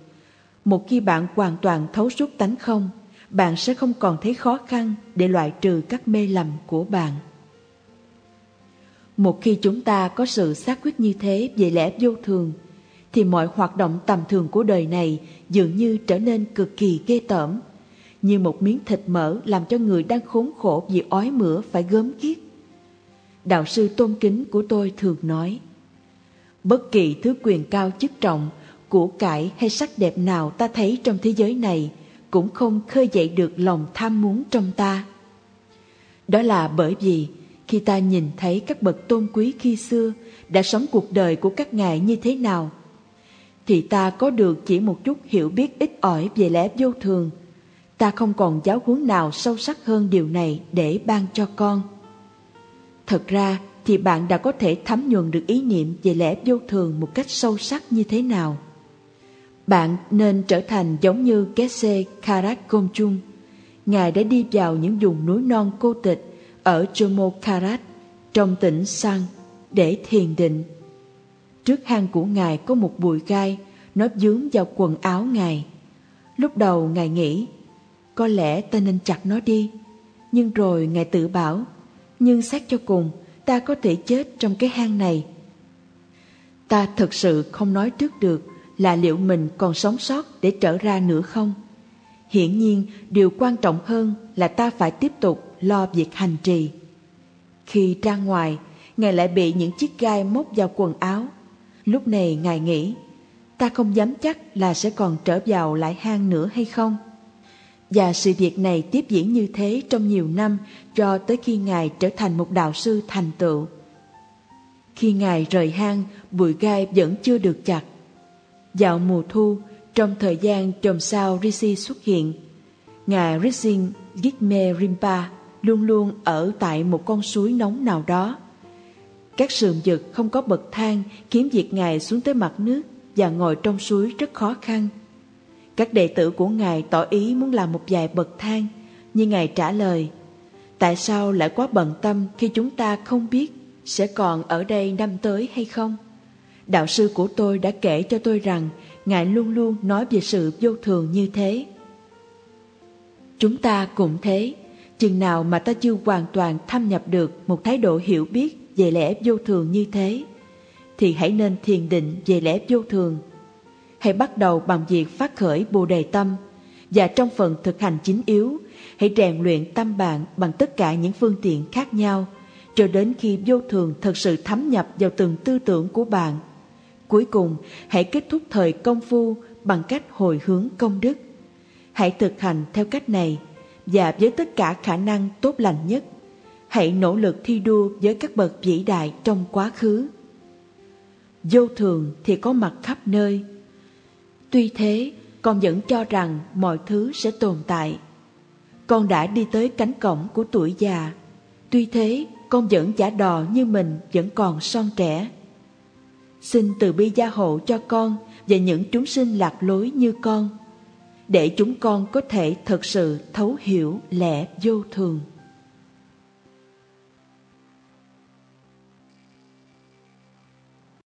Một khi bạn hoàn toàn thấu suốt tánh không, bạn sẽ không còn thấy khó khăn để loại trừ các mê lầm của bạn. Một khi chúng ta có sự xác quyết như thế về lẽ vô thường, thì mọi hoạt động tầm thường của đời này dường như trở nên cực kỳ ghê tởm, như một miếng thịt mỡ làm cho người đang khốn khổ vì ói mửa phải gớm ghiếc. Đạo sư tôn kính của tôi thường nói, bất kỳ thứ quyền cao chức trọng, của cải hay sắc đẹp nào ta thấy trong thế giới này cũng không khơi dậy được lòng tham muốn trong ta. Đó là bởi vì khi ta nhìn thấy các bậc tôn quý khi xưa đã sống cuộc đời của các ngài như thế nào, thì ta có được chỉ một chút hiểu biết ít ỏi về lẽ vô thường. Ta không còn giáo huấn nào sâu sắc hơn điều này để ban cho con. Thật ra thì bạn đã có thể thấm nhuần được ý niệm về lẽ vô thường một cách sâu sắc như thế nào. Bạn nên trở thành giống như Kese Karat Komchung. Ngài đã đi vào những vùng núi non cô tịch ở Jomo Karat trong tỉnh Sang để thiền định. Trước hang của Ngài có một bụi gai, nó dướng vào quần áo Ngài. Lúc đầu Ngài nghĩ, có lẽ ta nên chặt nó đi. Nhưng rồi Ngài tự bảo, nhưng xét cho cùng, ta có thể chết trong cái hang này. Ta thật sự không nói trước được là liệu mình còn sống sót để trở ra nữa không? Hiển nhiên, điều quan trọng hơn là ta phải tiếp tục lo việc hành trì. Khi ra ngoài, Ngài lại bị những chiếc gai móc vào quần áo. Lúc này Ngài nghĩ, ta không dám chắc là sẽ còn trở vào lại hang nữa hay không. Và sự việc này tiếp diễn như thế trong nhiều năm cho tới khi Ngài trở thành một đạo sư thành tựu. Khi Ngài rời hang, bụi gai vẫn chưa được chặt. Dạo mùa thu, trong thời gian chòm sao Rishi xuất hiện, Ngài Rising Gitme Rimpa luôn luôn ở tại một con suối nóng nào đó. Các sườn dực không có bậc thang khiến việc Ngài xuống tới mặt nước và ngồi trong suối rất khó khăn. Các đệ tử của Ngài tỏ ý muốn làm một vài bậc thang, nhưng Ngài trả lời, tại sao lại quá bận tâm khi chúng ta không biết sẽ còn ở đây năm tới hay không? Đạo sư của tôi đã kể cho tôi rằng Ngài luôn luôn nói về sự vô thường như thế. Chúng ta cũng thế, chừng nào mà ta chưa hoàn toàn thâm nhập được một thái độ hiểu biết về lẽ vô thường như thế, thì hãy nên thiền định về lẽ vô thường. Hãy bắt đầu bằng việc phát khởi bồ đề tâm, và trong phần thực hành chính yếu, hãy rèn luyện tâm bạn bằng tất cả những phương tiện khác nhau, cho đến khi vô thường thật sự thấm nhập vào từng tư tưởng của bạn Cuối cùng, hãy kết thúc thời công phu bằng cách hồi hướng công đức. Hãy thực hành theo cách này và với tất cả khả năng tốt lành nhất. Hãy nỗ lực thi đua với các bậc vĩ đại trong quá khứ. Vô thường thì có mặt khắp nơi. Tuy thế, con vẫn cho rằng mọi thứ sẽ tồn tại. Con đã đi tới cánh cổng của tuổi già. Tuy thế, con vẫn giả đò như mình vẫn còn son trẻ. Xin từ bi gia hộ cho con và những chúng sinh lạc lối như con. để chúng con có thể thật sự thấu hiểu lẽ vô thường